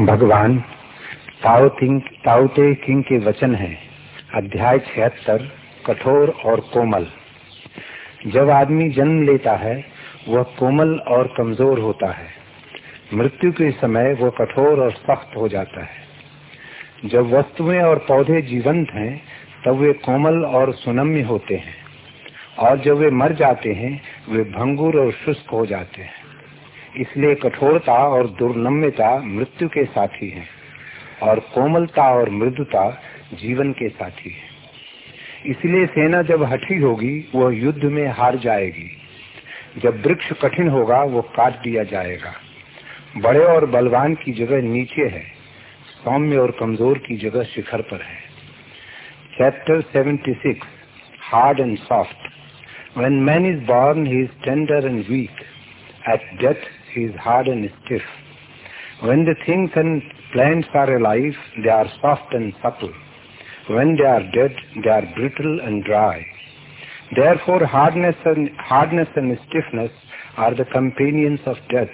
भगवान ताओते किंग के वचन है। अध्याय छिहत्तर, कठोर और कोमल। जब आदमी जन्म लेता है, वह कोमल और कमज़ोर होता है। मृत्यु के समय वह कठोर और सख्त हो जाता है। जब वस्तुएँ और पौधे जीवंत हैं, तब वे कोमल और सुनम्य होते हैं। और जब वे मर जाते हैं, वे भंगुर और शुष्क हो जाते हैं। इसलिए कठोरता और दुर्नम्यता मृत्यु के साथी है और कोमलता और मृदुता जीवन के साथी है। इसलिए सेना जब हठी होगी वह युद्ध में हार जाएगी। जब वृक्ष कठिन होगा वो काट दिया जाएगा। बड़े और बलवान की जगह नीचे है सौम्य और कमज़ोर की जगह शिखर पर है। Chapter 76 hard and soft man is born, he is tender and weak. At death, he is hard and stiff. When the things and plants are alive, they are soft and supple. When they are dead, they are brittle and dry. Therefore, hardness and, hardness and stiffness are the companions of death,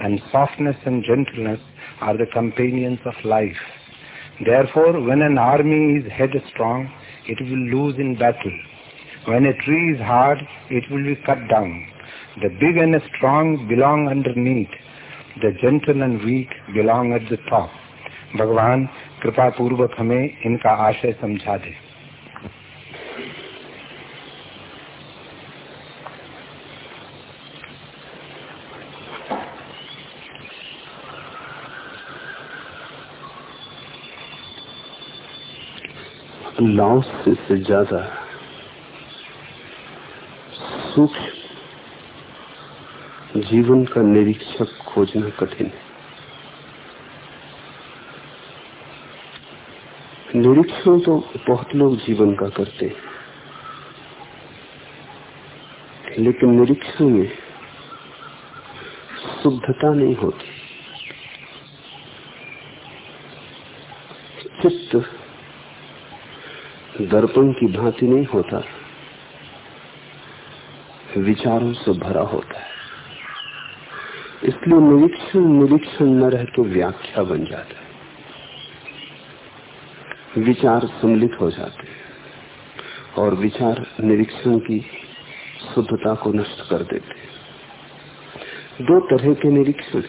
and softness and gentleness are the companions of life. Therefore, when an army is headstrong, it will lose in battle. When a tree is hard, it will be cut down. The big and strong belong underneath. The gentle and weak belong at the top. भगवान कृपा पूर्वक हमें इनका आशय समझा दे Laos से ज़्यादा सूक्ष्म जीवन का निरीक्षक खोजना कठिन है। निरीक्षण तो बहुत लोग जीवन का करते हैं। लेकिन निरीक्षण में शुद्धता नहीं होती। चित्त दर्पण की भांति नहीं होता। विचारों से भरा होता है। इसलिए निरीक्षण निरीक्षण न रह तो व्याख्या बन जाता है। विचार सम्मिलित हो जाते हैं और विचार निरीक्षण की शुद्धता को नष्ट कर देते हैं। दो तरह के निरीक्षण।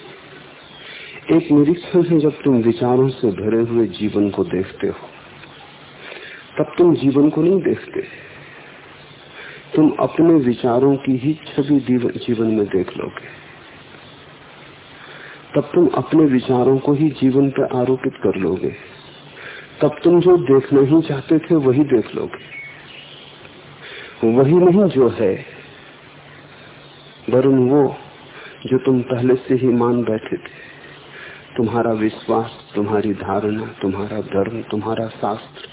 एक निरीक्षण है जब तुम विचारों से भरे हुए जीवन को देखते हो। तब तुम जीवन को नहीं देखते। तुम अपने विचारों की ही छवि जीवन में देख लोगे। तब तुम अपने विचारों को ही जीवन पर आरोपित कर लोगे। तब तुम जो देखना ही चाहते थे, वही देख लोगे। वही नहीं जो है, वरुण वो जो तुम पहले से ही मान बैठे थे। तुम्हारा विश्वास, तुम्हारी धारणा, तुम्हारा धर्म, तुम्हारा शास्त्र,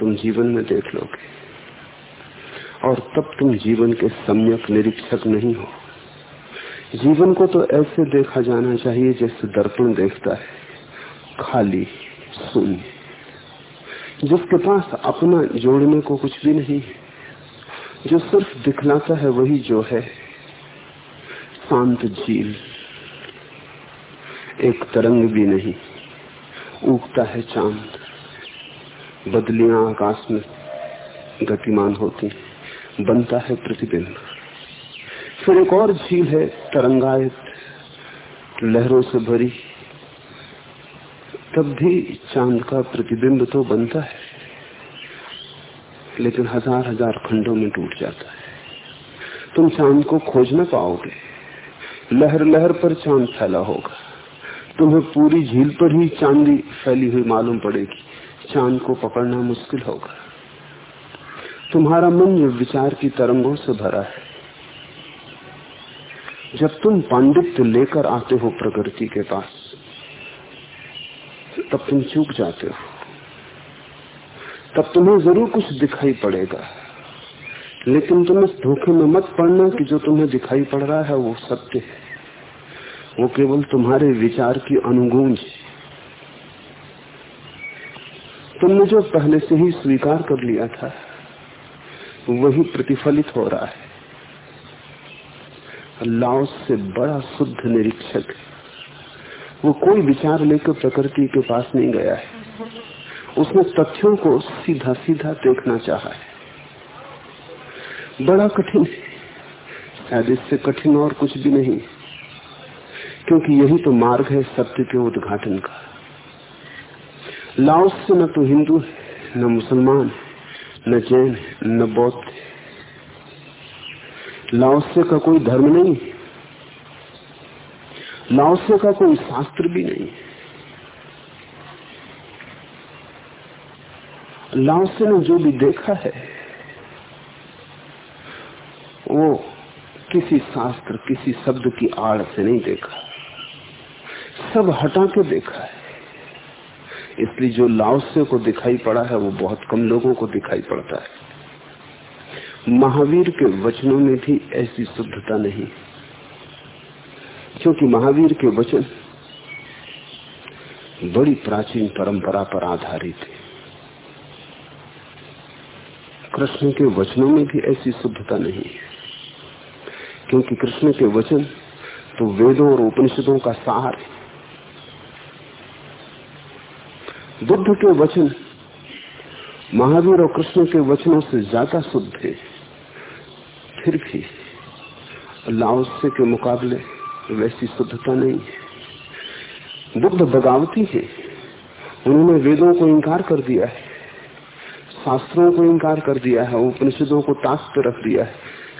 तुम जीवन में देख लोगे। और तब तुम जीवन के सम्यक निरीक्षक नहीं हो। जीवन को तो ऐसे देखा जाना चाहिए जैसे दर्पण देखता है। खाली शून्य जिसके पास अपना जोड़ने को कुछ भी नहीं है, जो सिर्फ़ दिखलाता है वही जो है। शांत झील। एक तरंग भी नहीं, उगता है चाँद। बदलियाँ आकाश में गतिमान होती, बनता है प्रतिबिंब। फिर एक और झील है, तरंगायत, लहरों से भरी। तब भी चाँद का प्रतिबिंब तो बनता है, लेकिन हज़ार हज़ार खंडों में टूट जाता है। तुम चाँद को खोज न पाओगे, लहर लहर पर चाँद फैला होगा। तुम्हें पूरी झील पर ही चांदी फैली हुई मालूम पड़ेगी, चाँद को पकड़ना मुश्किल होगा। तुम्हारा मन विचार की तरंगों से भरा है जब तुम पांडित्य लेकर आते हो प्रकृति के पास, तब तुम चूक जाते हो। तब तुम्हें ज़रूर कुछ दिखाई पड़ेगा। लेकिन तुम इस धोखे में मत पड़ना कि जो तुम्हें दिखाई पड़ रहा है वो सत्य है। वो केवल तुम्हारे विचार की अनुगूंज तुमने जो पहले से ही स्वीकार कर लिया था, वही प्रतिफलित हो रहा है। अल्लाह से बड़ा शुद्ध निरीक्षक है। वो कोई विचार लेकर प्रकृति के पास नहीं गया है। उसने तथ्यों को सीधा सीधा देखना चाहा है। बड़ा कठिन है। शायद इससे कठिन और कुछ भी नहीं। क्योंकि यही तो मार्ग है सत्य के उद्घाटन का। लाओस से न तो हिंदू है, न मुसलमान न जैन है, न बौद्ध लाओसे का कोई धर्म नहीं लाओसे का कोई शास्त्र भी नहीं। है लाओसे ने जो भी देखा है, वो किसी शास्त्र, किसी शब्द की आड़ से नहीं देखा। सब हटा के देखा है। इसलिए जो लाओसे को दिखाई पड़ा है, वो बहुत कम लोगों को दिखाई पड़ता है। महावीर के वचनों में भी ऐसी शुद्धता नहीं। क्योंकि महावीर के वचन बड़ी प्राचीन परंपरा पर आधारित है। कृष्ण के वचनों में भी ऐसी शुद्धता नहीं है। क्योंकि कृष्ण के वचन तो वेदों और उपनिषदों का सार है। बुद्ध के वचन महावीर और कृष्ण के वचनों से ज़्यादा शुद्ध थे फिर भी लाओसे के मुकाबले वैसी शुद्धता नहीं है। बुद्ध बगावती है। उन्होंने वेदों को इनकार कर दिया है, शास्त्रों को इनकार कर दिया है, उपनिषदों को ताक पे रख दिया है।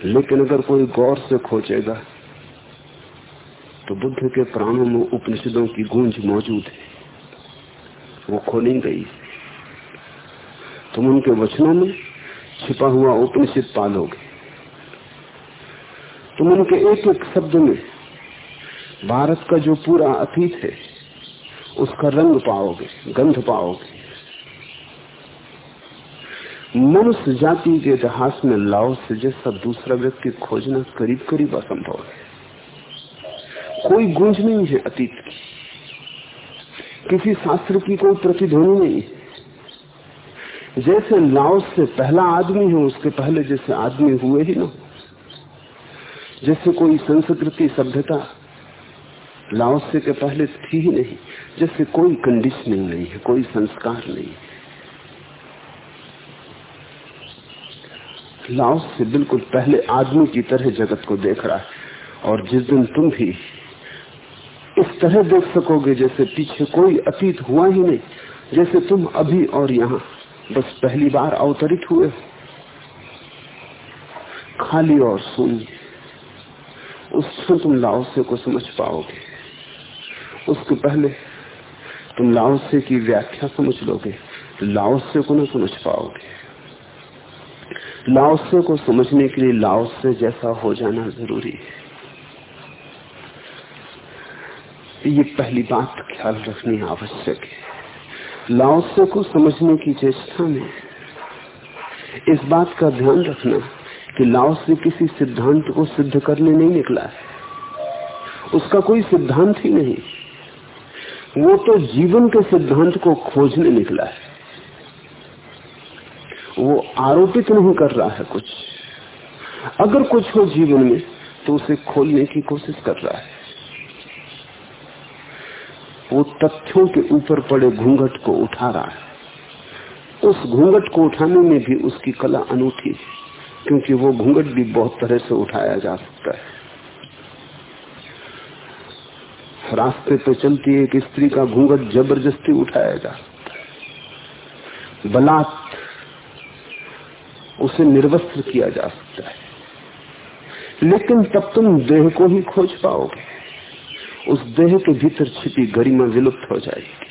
लेकिन अगर कोई गौर से खोजेगा तो बुद्ध के प्राणों में उपनिषदों की गूंज मौजूद है। वो खो नहीं गई। तुम उनके वचनों में छिपा हुआ उपनिषद पालोगे। तुम उनके एक एक शब्द में भारत का जो पूरा अतीत है, उसका रंग पाओगे, गंध पाओगे। मनुष्य जाति के इतिहास में लाओ से जैसा दूसरा व्यक्ति खोजना करीब करीब असंभव है। कोई गूंज नहीं है अतीत की। किसी शास्त्र की कोई प्रतिध्वनि नहीं जैसे लाओ से पहला आदमी है, उसके पहले जैसे आदमी हुए ही ना। जैसे कोई संस्कृति सभ्यता लाओसे के पहले थी ही नहीं, जैसे कोई कंडीशनिंग नहीं है, कोई संस्कार नहीं लाओस से बिल्कुल पहले आदमी की तरह जगत को देख रहा है, और जिस दिन तुम भी इस तरह देख सकोगे जैसे पीछे कोई अतीत हुआ ही नहीं, जैसे तुम अभी और यहाँ बस पहली बार अवतरित हुए खाली और शून्य। उस क्षण तुम लाओसे को समझ पाओगे। उसके पहले तुम लाओसे की व्याख्या समझ लोगे, लाओसे को न समझ पाओगे। लाओसे को समझने के लिए लाओसे जैसा हो जाना ज़रूरी है। ये पहली बात ख्याल रखनी आवश्यक है। लाओसे को समझने की चेष्टा में इस बात का ध्यान रखना कि लाओसे किसी सिद्धांत को सिद्ध करने नहीं निकला है। उसका कोई सिद्धांत ही नहीं। वो तो जीवन के सिद्धांत को खोजने निकला है। वो आरोपित नहीं कर रहा है कुछ। अगर कुछ हो जीवन में तो उसे खोलने की कोशिश कर रहा है। वो तथ्यों के ऊपर पड़े घूंघट को उठा रहा है। उस घूंघट को उठाने में भी उसकी कला अनूठी है। क्योंकि वो घूंघट भी बहुत तरह से उठाया जा सकता है। रास्ते पे चलती एक स्त्री का घूंघट ज़बरदस्ती उठाया जा सकता है। बलात् उसे निर्वस्त्र किया जा सकता है। लेकिन तब तुम देह को ही खोज पाओगे। उस देह के भीतर छिपी गरिमा विलुप्त हो जाएगी।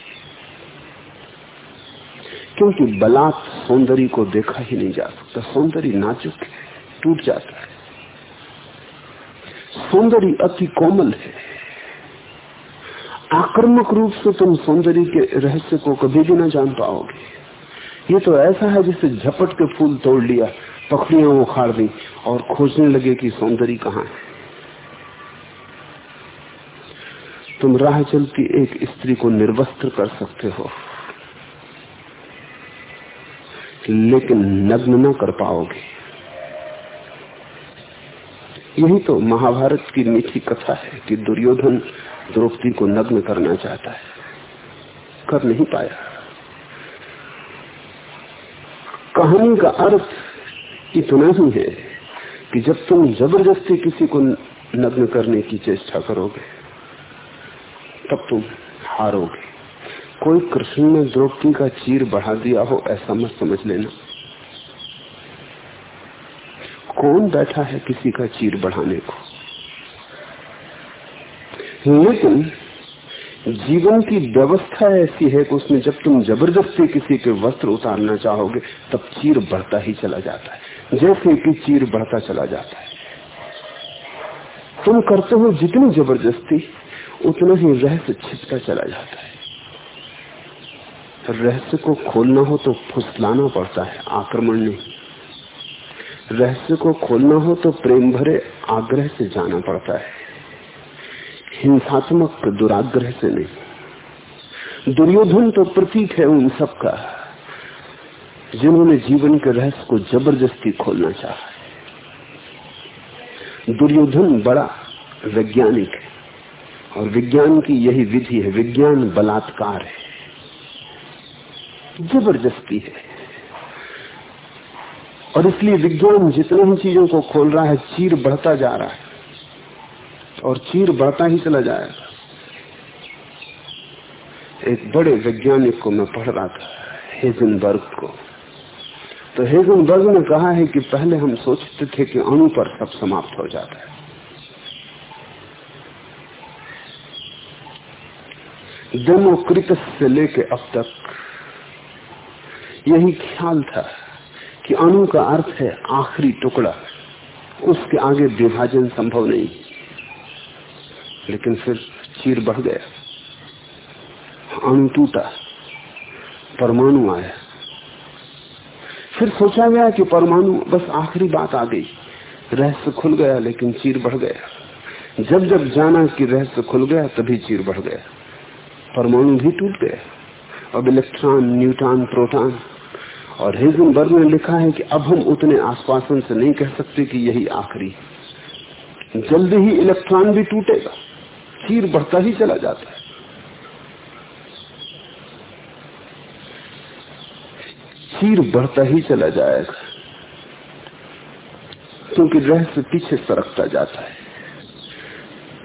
क्योंकि बलात् सौंदर्य को देखा ही नहीं जा सकता। सौंदर्य नाजुक टूट जाता है। सौंदर्य अति कोमल है। आक्रमक रूप से तुम सौंदर्य के रहस्य को कभी भी ना जान पाओगे। ये तो ऐसा है जिसे झपट के फूल तोड़ लिया, पखड़िया उखाड़ दी और खोजने लगे कि सौंदर्य कहाँ है। तुम राह चलती एक स्त्री को निर्वस्त्र कर सकते हो। लेकिन नग्न न कर पाओगे। यही तो महाभारत की मीठी कथा है कि दुर्योधन द्रौपदी को नग्न करना चाहता है। कर नहीं पाया। कहानी का अर्थ इतना ही है कि जब तुम ज़बरदस्ती किसी को नग्न करने की चेष्टा करोगे, तब तुम हारोगे। कोई कृष्ण ने द्रौपदी का चीर बढ़ा दिया हो, ऐसा मत समझ लेना। कौन बैठा है किसी का चीर बढ़ाने को? लेकिन जीवन की व्यवस्था ऐसी है कि उसमें जब तुम ज़बरदस्ती किसी के वस्त्र उतारना चाहोगे, तब चीर बढ़ता ही चला जाता है। जैसे कि चीर बढ़ता चला जाता है। तुम करते हो जितनी ज़बरदस्ती, उतना ही रहस्य छिपता चला जाता है। रहस्य को खोलना हो तो फुसलाना पड़ता है, आक्रमण नहीं। रहस्य को खोलना हो तो प्रेम भरे आग्रह से जाना पड़ता है। हिंसात्मक दुराग्रह से नहीं। दुर्योधन तो प्रतीक है उन सब का जिन्होंने जीवन के रहस्य को ज़बरदस्ती खोलना चाहा है। दुर्योधन बड़ा वैज्ञानिक है, और विज्ञान की यही विधि है, विज्ञान बलात्कार है। ज़बरदस्ती है। और इसलिए विज्ञान जितने ही चीज़ों को खोल रहा है, चीर बढ़ता जा रहा है। और चीर बढ़ता ही चला जाएगा एक बड़े वैज्ञानिक को मैं पढ़ रहा था, हेजनबर्ग को। तो हेजनबर्ग ने कहा है कि पहले हम सोचते थे कि अणु पर सब समाप्त हो जाता है। डेमोक्रिटस से लेके अब तक यही ख्याल था कि अणु का अर्थ है आखिरी टुकड़ा। उसके आगे विभाजन संभव नहीं। लेकिन फिर चीर बढ़ गया। अणु टूटा। परमाणु आया। फिर सोचा गया कि परमाणु बस आखिरी बात आ गई। रहस्य खुल गया, लेकिन चीर बढ़ गया। जब जब जाना कि रहस्य खुल गया, तभी चीर बढ़ गया। परमाणु भी टूट गया अब इलेक्ट्रॉन, न्यूट्रॉन, प्रोटॉन और हेजनबर्ग ने लिखा है कि अब हम उतने आश्वासन से नहीं कह सकते कि यही आखिरी जल्दी ही इलेक्ट्रॉन भी टूटेगा चीर बढ़ता ही चला जाता है। चीर बढ़ता ही चला जाएगा, क्योंकि रहस्य पीछे सरकता जाता है।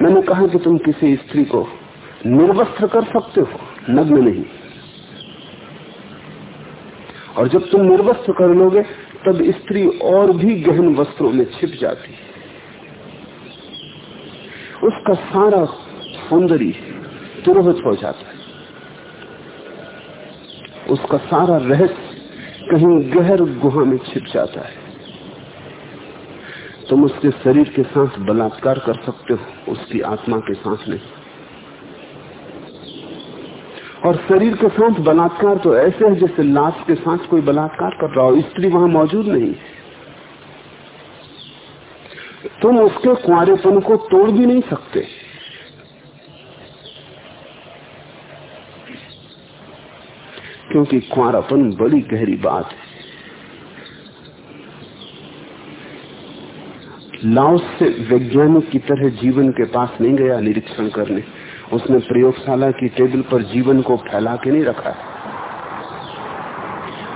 मैंने कहा कि तुम किसी स्त्री को निर्वस्त्र कर सकते हो, नग्न नहीं। और जब तुम निर्वस्त्र कर लोगे, तब स्त्री और भी गहन वस्त्रों में छिप जाती है। उसका सारा सौंदर्य तुरहित हो जाता है। उसका सारा रहस्य कहीं गहर गुहा में छिप जाता है। तुम उसके शरीर के साथ बलात्कार कर सकते हो, उसकी आत्मा के साथ नहीं। और शरीर के साथ बलात्कार तो ऐसे है जैसे लाश के साथ कोई बलात्कार कर रहा हो, स्त्री वहाँ मौजूद नहीं तुम उसके कुआरेपन को तोड़ भी नहीं सकते। क्योंकि कुआरापन बड़ी गहरी बात है। लाओस से वैज्ञानिक की तरह जीवन के पास नहीं गया निरीक्षण करने। उसने प्रयोगशाला की टेबल पर जीवन को फैला के नहीं रखा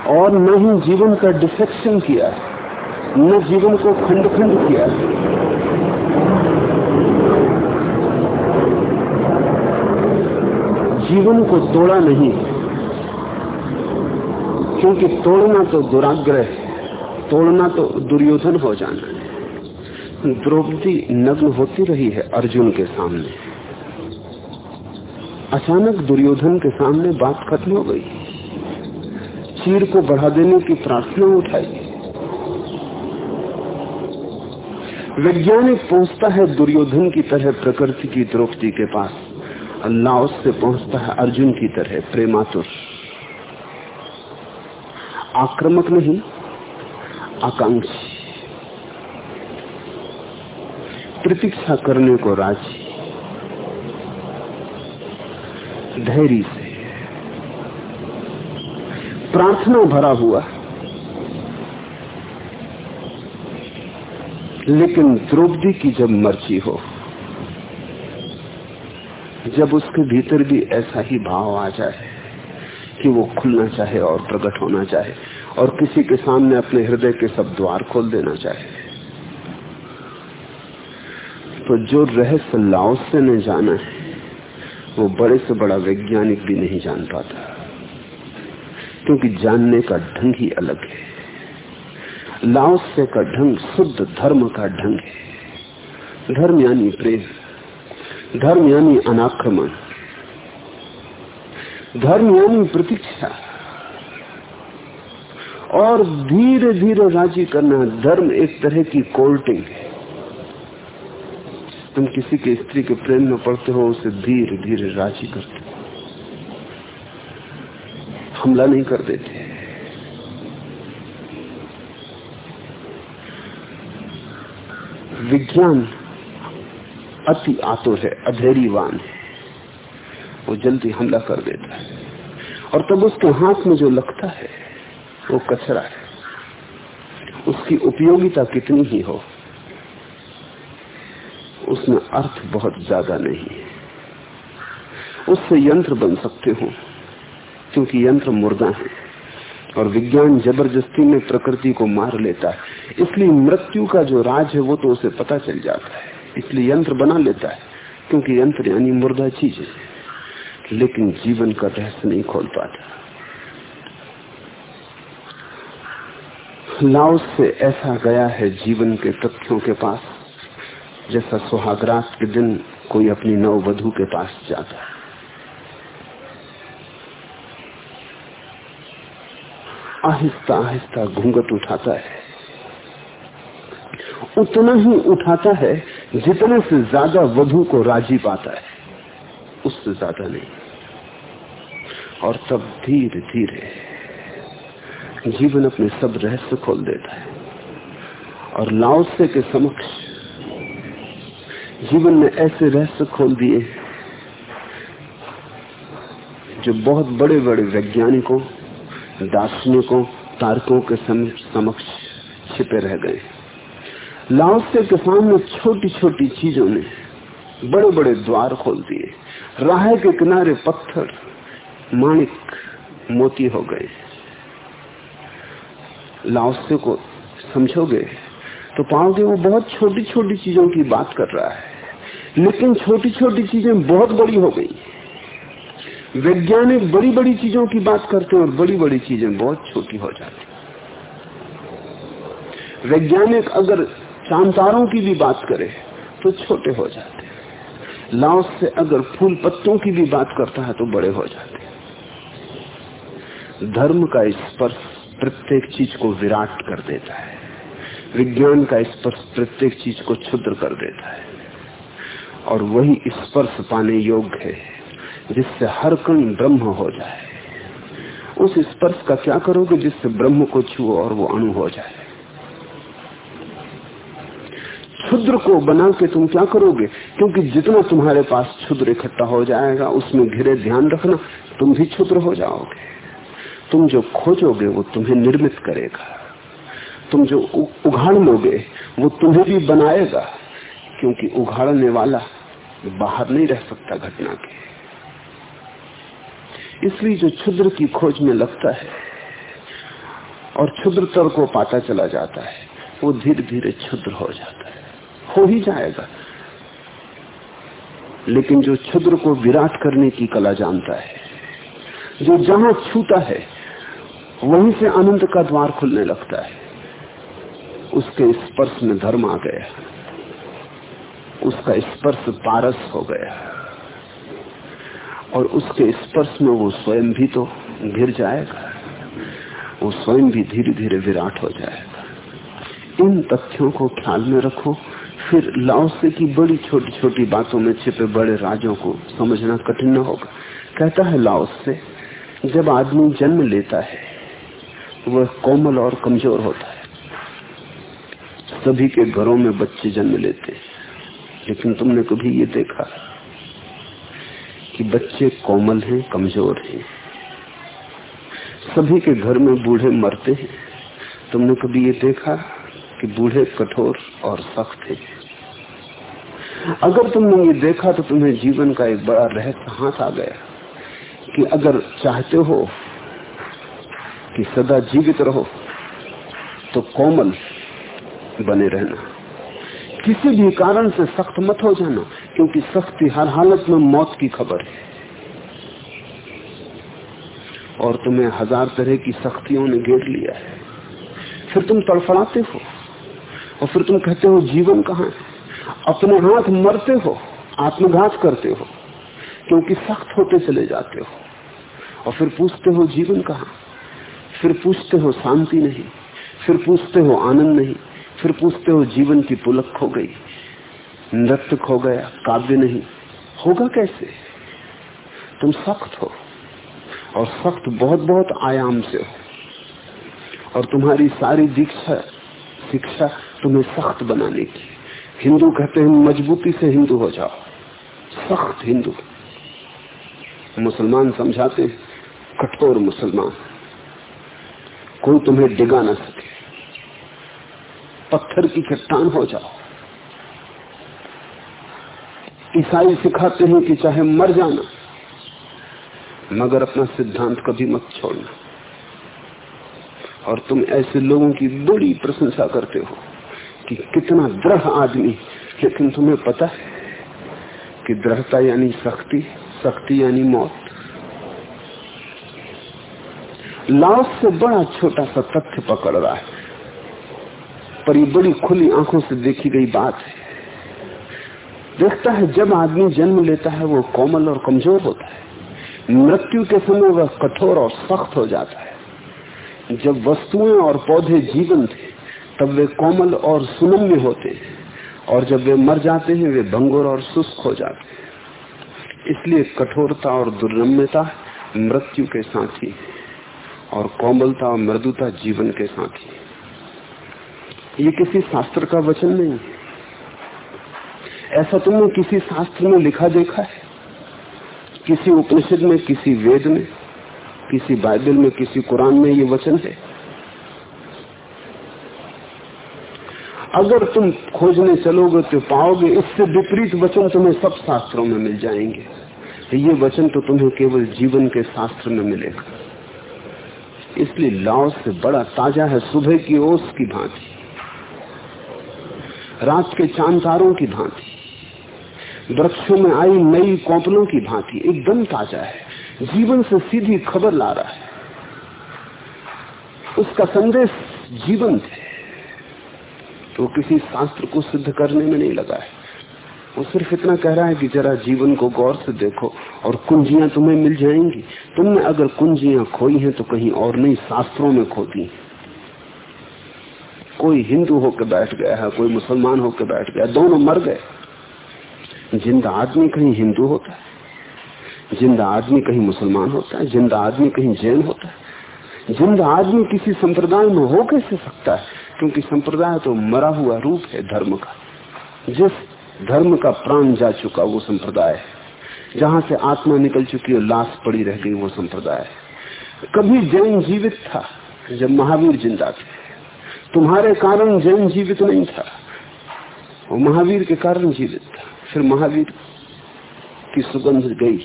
और न ही जीवन का डिसेक्शन किया न जीवन को खंड खंड किया जीवन को तोड़ा नहीं, क्योंकि तोड़ना तो दुराग्रह तोड़ना तो दुर्योधन हो जाना है। द्रौपदी नग्न होती रही है अर्जुन के सामने। अचानक दुर्योधन के सामने बात खत्म हो गई। चीर को बढ़ा देने की प्रार्थना उठाई। वैज्ञानिक पहुँचता है दुर्योधन की तरह प्रकृति की द्रौपदी के पास। अल्लाह से पहुँचता है अर्जुन की तरह, प्रेमातुर। आक्रमक नहीं, आकांक्षी। प्रतीक्षा करने को राज़ी। धैर्य से। प्रार्थना भरा हुआ। लेकिन द्रौपदी की जब मर्ज़ी हो, जब उसके भीतर भी ऐसा ही भाव आ जाए कि वो खुलना चाहे और प्रकट होना चाहे और किसी के सामने अपने हृदय के सब द्वार खोल देना चाहे तो जो रहस्य लाओ से ने जाना है वो बड़े से बड़ा वैज्ञानिक भी नहीं जान पाता। क्योंकि जानने का ढंग ही अलग है। लाओस्य का ढंग, शुद्ध धर्म का ढंग है। धर्म यानी प्रेम, धर्म यानी अनाक्रमण, धर्म यानी प्रतीक्षा। और धीरे धीरे राज़ी करना, धर्म एक तरह की कोल्टिंग है। तुम किसी के स्त्री के प्रेम में पड़ते हो, उसे धीरे धीरे राज़ी करते हो। हमला नहीं कर देते। विज्ञान अति आतुर है अधेरीवान है। वो जल्दी हमला कर देता है। और तब उसके हाथ में जो लगता है, वो कचरा है। उसकी उपयोगिता कितनी ही हो। उसमें अर्थ बहुत ज़्यादा नहीं है। उससे यंत्र बन सकते हो, क्योंकि यंत्र मुर्दा है और विज्ञान ज़बरदस्ती में प्रकृति को मार लेता है। इसलिए मृत्यु का जो राज है वो तो उसे पता चल जाता है। इसलिए यंत्र बना लेता है, क्योंकि यंत्र यानी मुर्दा चीज़ है। लेकिन जीवन का रहस्य नहीं खोल पाता। लाओस से ऐसा गया है जीवन के तथ्यों के पास जैसा सुहागरात के दिन कोई अपनी नव वधु के पास जाता है। आहिस्ता आहिस्ता घूंघट उठाता है। उतना ही उठाता है जितने से ज़्यादा वधु को राज़ी पाता है। उससे ज़्यादा नहीं। और तब धीरे धीरे जीवन अपने सब रहस्य खोल देता है। और लाओसे के समक्ष जीवन में ऐसे रहस्य खोल दिए जो बहुत बड़े बड़े वैज्ञानिकों, दार्शनिकों, तारकों के समक्ष छिपे रह गए। लाओसे के सामने छोटी छोटी चीज़ों ने बड़े बड़े द्वार खोल दिए। राह के किनारे पत्थर, माणिक, मोती हो गए। लाओसे को समझोगे तो पाओगे वो बहुत छोटी छोटी चीज़ों की बात कर रहा है। लेकिन छोटी छोटी चीज़ें बहुत बड़ी हो गई। वैज्ञानिक बड़ी बड़ी चीज़ों की बात करते हैं और बड़ी बड़ी चीज़ें बहुत छोटी हो जाती वैज्ञानिक अगर चांतारों की भी बात करे तो छोटे हो जाते हैं। लाओस से अगर फूल पत्तों की भी बात करता है तो बड़े हो जाते हैं। धर्म का स्पर्श प्रत्येक चीज़ को विराट कर देता है। विज्ञान का स्पर्श प्रत्येक चीज़ को क्षुद्र कर देता है। और वही स्पर्श पाने योग्य है, जिससे हर कण ब्रह्म हो जाए। उस स्पर्श का क्या करोगे जिससे ब्रह्म को छुओ और वो अणु हो जाए? क्षुद्र को बना के तुम क्या करोगे? क्योंकि जितना तुम्हारे पास क्षुद्र इकट्ठा हो जाएगा, उसमें घिरे ध्यान रखना, तुम भी क्षुद्र हो जाओगे। तुम जो खोजोगे, वो तुम्हें निर्मित करेगा। तुम जो उघाड़ लोगे, वो तुम्हें भी बनाएगा, क्योंकि उघाड़ने वाला बाहर नहीं रह सकता घटना के। इसलिए जो क्षुद्र की खोज में लगता है और क्षुद्रतर को पाता चला जाता है, वो धीरे धीरे क्षुद्र हो जाता है। हो ही जाएगा। लेकिन जो क्षुद्र को विराट करने की कला जानता है, जो जहाँ छूता है, वहीं से अनंत का द्वार खुलने लगता है, उसके स्पर्श में धर्म आ गया। उसका स्पर्श पारस हो गया। और उसके स्पर्श में वो स्वयं भी तो गिर जाएगा। वो स्वयं भी धीरे धीरे विराट हो जाएगा। इन तथ्यों को ख्याल में रखो, फिर लाओसे की बड़ी छोटी छोटी बातों में छिपे बड़े राजों को समझना कठिन न होगा। कहता है लाओस से जब आदमी जन्म लेता है, वह कोमल और कमज़ोर होता है। सभी के घरों में बच्चे जन्म लेते लेकिन तुमने कभी ये देखा कि बच्चे कोमल हैं, कमज़ोर हैं। सभी के घर में बूढ़े मरते हैं। तुमने कभी ये देखा कि बूढ़े कठोर और सख्त थे अगर तुमने ये देखा तो तुम्हें जीवन का एक बड़ा रहस्य हाथ आ गया कि अगर चाहते हो कि सदा जीवित रहो तो कोमल बने रहना। किसी भी कारण से सख्त मत हो जाना, क्योंकि सख्ती हर हालत में मौत की खबर है। और तुम्हें हज़ार तरह की सख्तियों ने घेर लिया है। फिर तुम तड़फड़ाते हो, और फिर तुम कहते हो, जीवन कहाँ है? अपने हाथ मरते हो, आत्मघात करते हो, क्योंकि सख्त होते चले जाते हो। और फिर पूछते हो, जीवन कहाँ? फिर पूछते हो, शांति नहीं। फिर पूछते हो, आनंद नहीं। फिर पूछते हो जीवन की पुलक खो गई, नृत्य खो गया, काव्य नहीं, होगा कैसे? तुम सख्त हो और सख्त बहुत बहुत आयाम से हो। और तुम्हारी सारी दीक्षा, शिक्षा तुम्हें सख्त बनाने की। हिंदू कहते हैं, मजबूती से हिंदू हो जाओ। सख्त हिंदू। मुसलमान समझाते कठोर मुसलमान। कोई तुम्हें डिगा ना सके। पत्थर की चट्टान हो जाओ। ईसाई सिखाते हैं कि चाहे मर जाना, मगर अपना सिद्धांत कभी मत छोड़ना। और तुम ऐसे लोगों की बड़ी प्रशंसा करते हो कि कितना दृढ़ आदमी, लेकिन तुम्हें पता है कि दृढ़ता यानी शक्ति शक्ति यानी मौत। लाओस से बड़ा छोटा सा तथ्य पकड़ रहा है। पर ये बड़ी खुली आँखों से देखी गई बात है। देखता है, जब आदमी जन्म लेता है, वो कोमल और कमज़ोर होता है। मृत्यु के समय वह कठोर और सख्त हो जाता है। जब वस्तुएँ और पौधे जीवन थे तब वे कोमल और सुनम्य होते हैं, और जब वे मर जाते हैं, वे भंगुर और सुस्त हो जाते हैं। इसलिए कठोरता और दुर्नम्यता मृत्यु के साथी और कोमलता और मृदुता जीवन के साथी ये किसी शास्त्र का वचन नहीं है। ऐसा तुमने किसी शास्त्र में लिखा देखा है? किसी उपनिषद में, किसी वेद में, किसी बाइबल में, किसी कुरान में ये वचन है? अगर तुम खोजने चलोगे तो पाओगे, इससे विपरीत वचन तुम्हें सब शास्त्रों में मिल जाएँगे। तो ये वचन तो तुम्हें केवल जीवन के शास्त्र में मिलेगा। इसलिए लाओ से बड़ा ताज़ा है, सुबह की ओस की भांति। रात के चाँद तारों की भांति, वृक्षों में आई नई कौपलों की भांति एकदम ताज़ा है। जीवन से सीधी खबर ला रहा है। उसका संदेश जीवन है। तो किसी शास्त्र को सिद्ध करने में नहीं लगा है। वो सिर्फ़ इतना कह रहा है कि जरा जीवन को गौर से देखो और कुंजियाँ तुम्हें मिल जाएँगी। तुमने अगर कुंजियाँ खोई हैं तो कहीं और नहीं, शास्त्रों में खोती कोई हिंदू होकर बैठ गया है, कोई मुसलमान होकर बैठ गया, दोनों मर गए। ज़िंदा आदमी कहीं हिंदू होता है, ज़िंदा आदमी कहीं मुसलमान होता है, ज़िंदा आदमी कहीं जैन होता है। ज़िंदा आदमी किसी संप्रदाय में हो कैसे सकता है? क्योंकि संप्रदाय तो मरा हुआ रूप है धर्म का। जिस धर्म का प्राण जा चुका वो संप्रदाय है। जहाँ से आत्मा निकल चुकी और लाश पड़ी रह गई वो संप्रदाय है। कभी जैन जीवित था, जब महावीर ज़िंदा थे। तुम्हारे कारण जैन जीवित नहीं था वो महावीर के कारण जीवित था। फिर महावीर की सुगंध गई।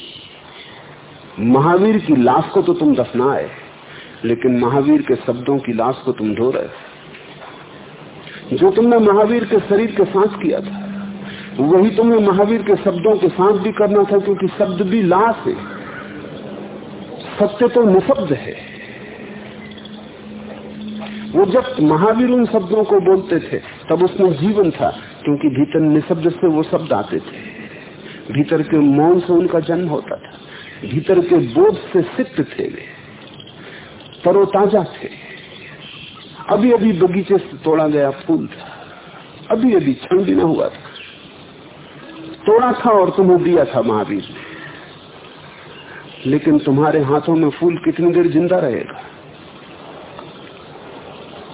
महावीर की लाश को तो तुम दफनाए, लेकिन महावीर के शब्दों की लाश को तुम ढो रहे जो तुमने महावीर के शरीर के सांस किया था, वही तुम्हें महावीर के शब्दों के सांस भी करना था, क्योंकि शब्द भी लाश है। सत्य तो निशब्द है। वो जब महावीर उन शब्दों को बोलते थे, तब उसमें जीवन था, क्योंकि भीतर निशब्द से वो शब्द आते थे। भीतर के मौन से उनका जन्म होता था, भीतर के बोध से सिक्त थे वे। तरोताजा थे। अभी अभी बगीचे से तोड़ा गया फूल था अभी अभी क्षण भी ना हुआ था। तोड़ा था और तुम्हें दिया था महावीर ने। लेकिन तुम्हारे हाथों में फूल कितनी देर ज़िंदा रहेगा?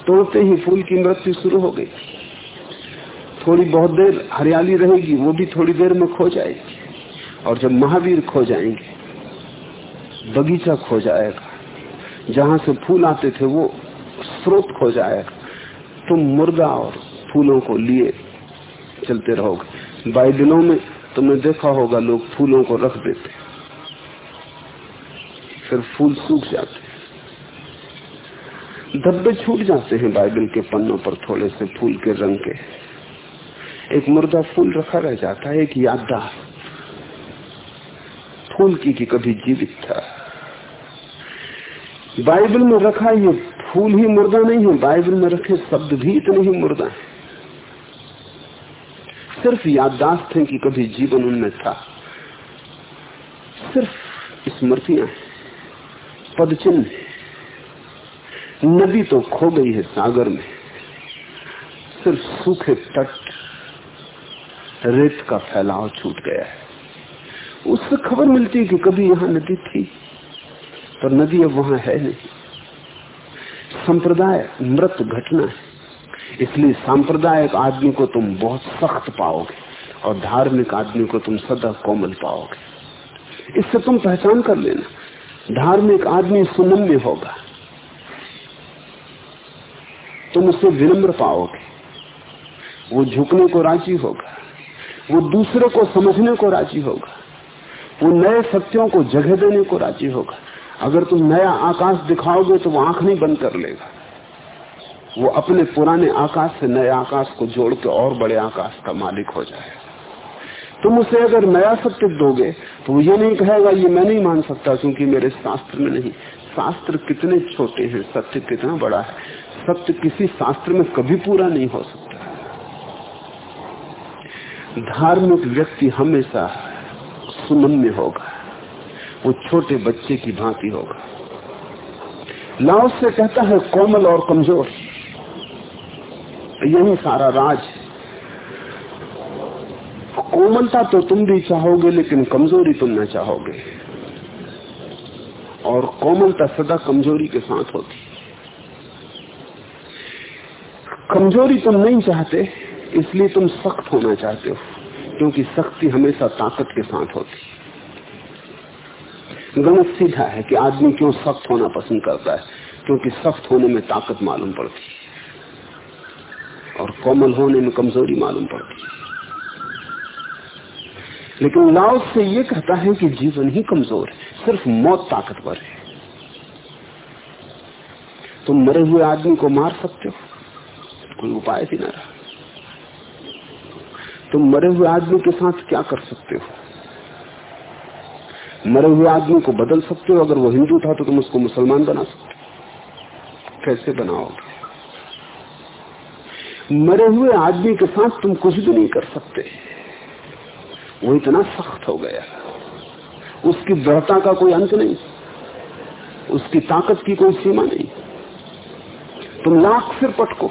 तोड़ते ही फूल की मृत्यु शुरू हो गई। थोड़ी बहुत देर हरियाली रहेगी, वो भी थोड़ी देर में खो जाएगी। और जब महावीर खो जाएँगे, बगीचा खो जाएगा, जहाँ से फूल आते थे वो स्रोत खो जाएगा। तुम मुर्दा और फूलों को लिए चलते रहोगे। बाई दिनों में तुमने देखा होगा, लोग फूलों को रख देते फिर फूल सूख जाते धब्बे छूट जाते हैं बाइबल के पन्नों पर थोड़े से फूल के रंग के। एक मुर्दा फूल रखा रह जाता है, एक याददार फूल की कि कभी जीवित था। बाइबल में रखा ये फूल ही मुर्दा नहीं है, बाइबल में रखे शब्द भी इतने ही मुर्दा है। सिर्फ़ याददाश्त है कि कभी जीवन उनमें था। सिर्फ़ स्मृतियाँ पद चिन्ह नदी तो खो गई है सागर में। सिर्फ़ सूखे तट रेत का फैलाव छूट गया है। उससे खबर मिलती है कि कभी यहाँ नदी थी, पर नदी अब वहाँ है नहीं। संप्रदाय मृत घटना है। इसलिए सांप्रदायिक आदमी को तुम बहुत सख्त पाओगे और धार्मिक आदमी को तुम सदा कोमल पाओगे। इससे तुम पहचान कर लेना, धार्मिक आदमी सुनम्य होगा। तुम उसे विनम्र पाओगे। वो झुकने को राज़ी होगा। वो दूसरे को समझने को राज़ी होगा। वो नए सत्यों को जगह देने को राज़ी होगा। अगर तुम नया आकाश दिखाओगे तो वो आँख नहीं बंद कर लेगा। वो अपने पुराने आकाश से नए आकाश को जोड़ के और बड़े आकाश का मालिक हो जाएगा। तुम उसे अगर नया सत्य दोगे तो ये नहीं कहेगा, ये मैं नहीं मान सकता क्योंकि मेरे शास्त्र में नहीं। शास्त्र कितने छोटे हैं, सत्य कितना बड़ा है। सत्य किसी शास्त्र में कभी पूरा नहीं हो सकता। धार्मिक व्यक्ति हमेशा सुनम्य होगा, वो छोटे बच्चे की भांति होगा। लाओ से कहता है, कोमल और कमज़ोर, यही सारा राज। कोमलता तो तुम भी चाहोगे, लेकिन कमज़ोरी तुम न चाहोगे। और कोमलता सदा कमज़ोरी के साथ होती कमज़ोरी तुम नहीं चाहते, इसलिए तुम सख्त होना चाहते हो, क्योंकि शक्ति हमेशा ताकत के साथ होती गणित सीधा है कि आदमी क्यों सख्त होना पसंद करता है, क्योंकि सख्त होने में ताकत मालूम पड़ती और कोमल होने में कमज़ोरी मालूम पड़ती लेकिन लाओ से ये कहता है कि जीवन ही कमज़ोर है, सिर्फ़ मौत ताकतवर है। तुम मरे हुए आदमी को मार सकते हो कोई उपाय भी ना रहा। तुम मरे हुए आदमी के साथ क्या कर सकते हो? मरे हुए आदमी को बदल सकते हो? अगर वो हिंदू था तो तुम उसको मुसलमान बना सकते हो। कैसे बनाओगे? मरे हुए आदमी के साथ तुम कुछ भी नहीं कर सकते। वो इतना सख्त हो गया। उसकी दृढ़ता का कोई अंत नहीं। उसकी ताकत की कोई सीमा नहीं। तुम लाख सिर पटको।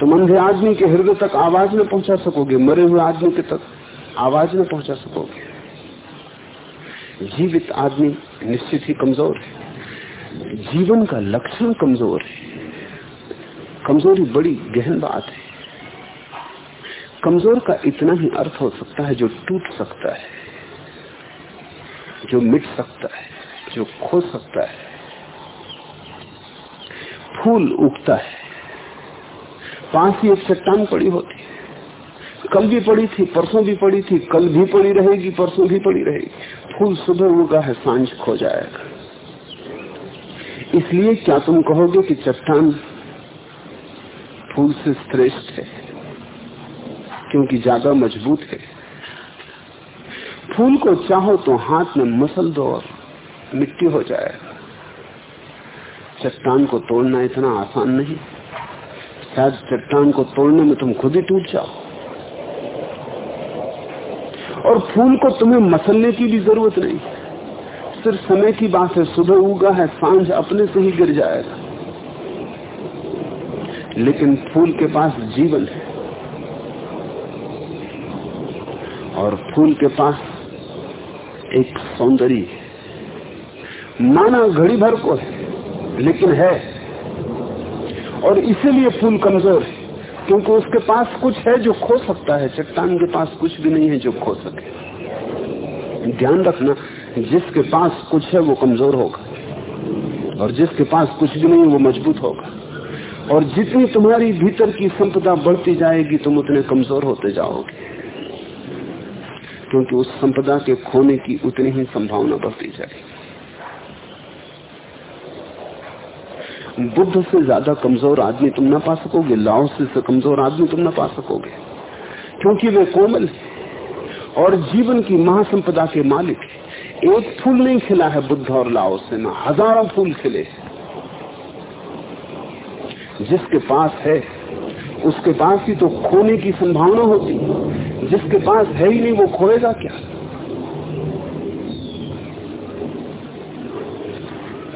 तुम अंधे आदमी के हृदय तक आवाज़ न पहुँचा सकोगे, मरे हुए आदमी के तक आवाज़ न पहुँचा सकोगे। जीवित आदमी निश्चित ही कमज़ोर है। जीवन का लक्षण कमज़ोर है। कमज़ोरी बड़ी गहन बात है। कमज़ोर का इतना ही अर्थ हो सकता है जो टूट सकता है, जो मिट सकता है, जो खो सकता है। फूल उगता है। पाँच ही एक चट्टान पड़ी होती है। कल भी पड़ी थी, परसों भी पड़ी थी, कल भी पड़ी रहेगी, परसों भी पड़ी रहेगी। फूल सुबह उगा है, साँझ खो जाएगा। इसलिए क्या तुम कहोगे कि चट्टान फूल से श्रेष्ठ है? क्योंकि ज़्यादा मज़बूत है। फूल को चाहो तो हाथ में मसल दो और मिट्टी हो जाएगा। चट्टान को तोड़ना इतना आसान नहीं। शायद चट्टान को तोड़ने में तुम खुद ही टूट जाओ। और फूल को तुम्हें मसलने की भी ज़रूरत नहीं। सिर्फ़ समय की बात है सुबह उगा है, साँझ अपने से ही गिर जाएगा। लेकिन फूल के पास जीवन है। और फूल के पास एक सौंदर्य है। माना घड़ी भर को है, लेकिन है और इसीलिए फूल कमज़ोर है, क्योंकि उसके पास कुछ है जो खो सकता है, चट्टान के पास कुछ भी नहीं है जो खो सके। ध्यान रखना, जिसके पास कुछ है वो कमज़ोर होगा, और जिसके पास कुछ भी नहीं वो मज़बूत होगा। और जितनी तुम्हारी भीतर की संपदा बढ़ती जाएगी, तुम उतने कमज़ोर होते जाओगे। क्योंकि उस संपदा के खोने की उतनी ही संभावना बढ़ती जाएगी। बुद्ध से ज़्यादा कमज़ोर आदमी तुम ना पा सकोगे, लाओ से कमज़ोर आदमी तुम ना पा सकोगे। क्योंकि वे कोमल और जीवन की महासंपदा के मालिक एक फूल नहीं खिला है बुद्ध और लाओ से, ना हज़ारों फूल खिले जिसके पास है, उसके पास ही तो खोने की संभावना होती जिसके पास है ही नहीं, वो खोएगा क्या?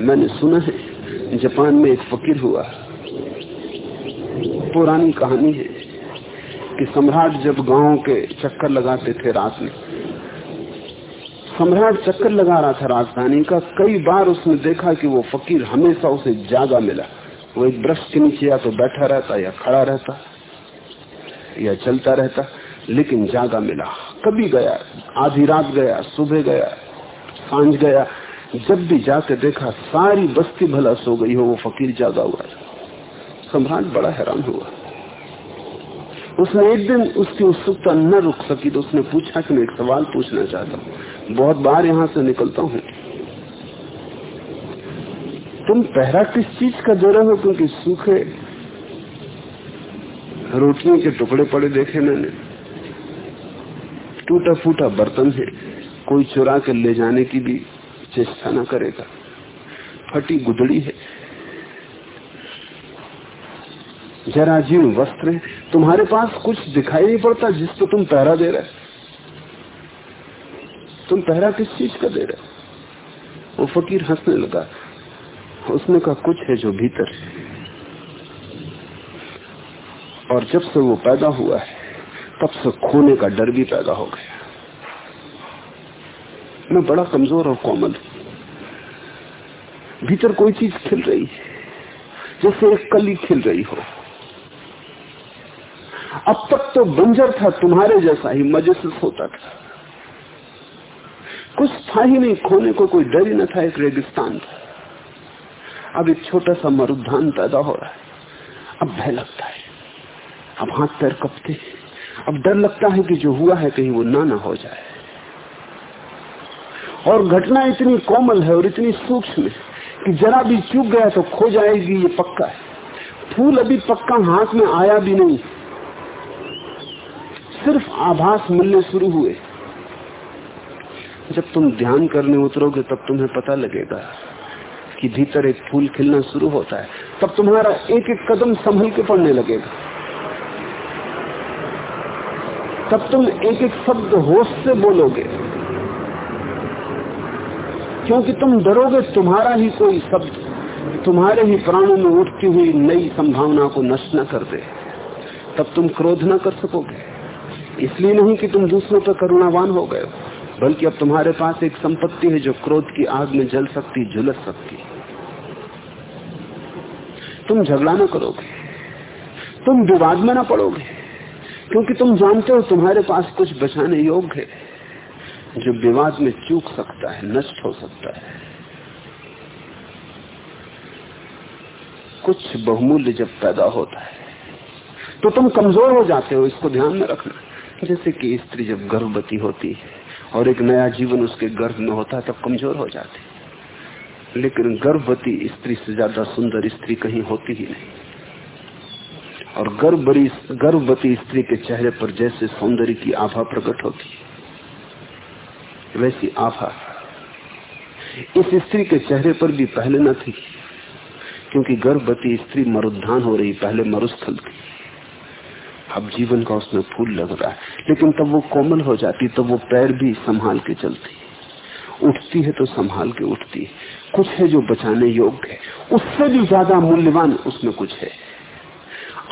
मैंने सुना है जापान में एक फकीर हुआ। पुरानी कहानी है कि सम्राट जब गाँव के चक्कर लगाते थे रात में, सम्राट चक्कर लगा रहा था राजधानी का, कई बार उसने देखा कि वो फकीर हमेशा उसे जागा मिला। वो एक ब्रश के नीचे या तो बैठा रहता या खड़ा रहता या चलता रहता, लेकिन जागा मिला। कभी गया, आधी रात गया, सुबह गया, साँझ गया जब भी जाके देखा, सारी बस्ती भला सो गई हो, वो फकीर जागा हुआ है। सम्राट बड़ा हैरान हुआ। उसने एक दिन उसकी उत्सुकता न रुक सकी तो उसने पूछा कि मैं एक सवाल पूछना चाहता हूँ। बहुत बार यहाँ से निकलता हूँ। तुम पहरा किस चीज़ का दे रहे हो? क्योंकि सूखे रोटियों के टुकड़े पड़े देखे मैंने। टूटा फूटा बर्तन है। कोई चुरा के ले जाने की भी चेष्टा ना करेगा फटी गुदड़ी है। जरा जीव वस्त्र तुम्हारे पास कुछ दिखाई नहीं पड़ता जिस पर तुम पहरा दे रहे तुम पहरा किस चीज़ का दे रहे वो फकीर हंसने लगा। उसने कहा, कुछ है जो भीतर है। और जब से वो पैदा हुआ है, तब से खोने का डर भी पैदा हो गया। मैं बड़ा कमज़ोर और कोमल। हूँ भीतर कोई चीज़ खिल रही है जैसे एक कली खिल रही हो। अब तक तो बंजर था, तुम्हारे जैसा ही मज़े से सोता था। कुछ था ही नहीं, खोने को कोई डर ही न था, एक रेगिस्तान था। अब एक छोटा सा मरुद्धान पैदा हो रहा है। अब भय लगता है। अब हाथ पैर कपते अब डर लगता है कि जो हुआ है कहीं वो ना ना हो जाए। और घटना इतनी कोमल है और इतनी सूक्ष्म है कि जरा भी चूक गया तो खो जाएगी, ये पक्का है। फूल अभी पक्का हाथ में आया भी नहीं। सिर्फ़ आभास मिलने शुरू हुए। जब तुम ध्यान करने उतरोगे, तब तुम्हें पता लगेगा कि भीतर एक फूल खिलना शुरू होता है। तब तुम्हारा एक एक कदम संभल के पड़ने लगेगा। तब तुम एक एक शब्द होश से बोलोगे। क्योंकि तुम डरोगे, तुम्हारा ही कोई शब्द तुम्हारे ही प्राणों में उठती हुई नई संभावना को नष्ट न कर दे। तब तुम क्रोध न कर सकोगे। इसलिए नहीं कि तुम दूसरों पर करुणावान हो गए बल्कि अब तुम्हारे पास एक संपत्ति है जो क्रोध की आग में जल सकती, झुलस सकती। तुम झगड़ा ना करोगे। तुम विवाद में ना पड़ोगे। क्योंकि तुम जानते हो तुम्हारे पास कुछ बचाने योग्य है। जो विवाद में चूक सकता है, नष्ट हो सकता है। कुछ बहुमूल्य जब पैदा होता है तो तुम कमज़ोर हो जाते हो, इसको ध्यान में रखना। जैसे कि स्त्री जब गर्भवती होती है और एक नया जीवन उसके गर्भ में होता है, तब कमज़ोर हो जाती है। लेकिन गर्भवती स्त्री से ज़्यादा सुंदर स्त्री कहीं होती ही नहीं। और गर्भवती गर्भवती स्त्री के चेहरे पर जैसे सौंदर्य की आभा प्रकट होती है वैसी आभा। इस स्त्री के चेहरे पर भी पहले न थी, क्योंकि गर्भवती स्त्री मरुद्धान हो रही पहले मरुस्थल थी। अब जीवन का उसमें फूल लग रहा है, लेकिन तब वो कोमल हो जाती, तब वो पैर भी संभाल के चलती। उठती है तो संभाल के उठती है। कुछ है जो बचाने योग्य है। उससे भी ज़्यादा मूल्यवान उसमें कुछ है।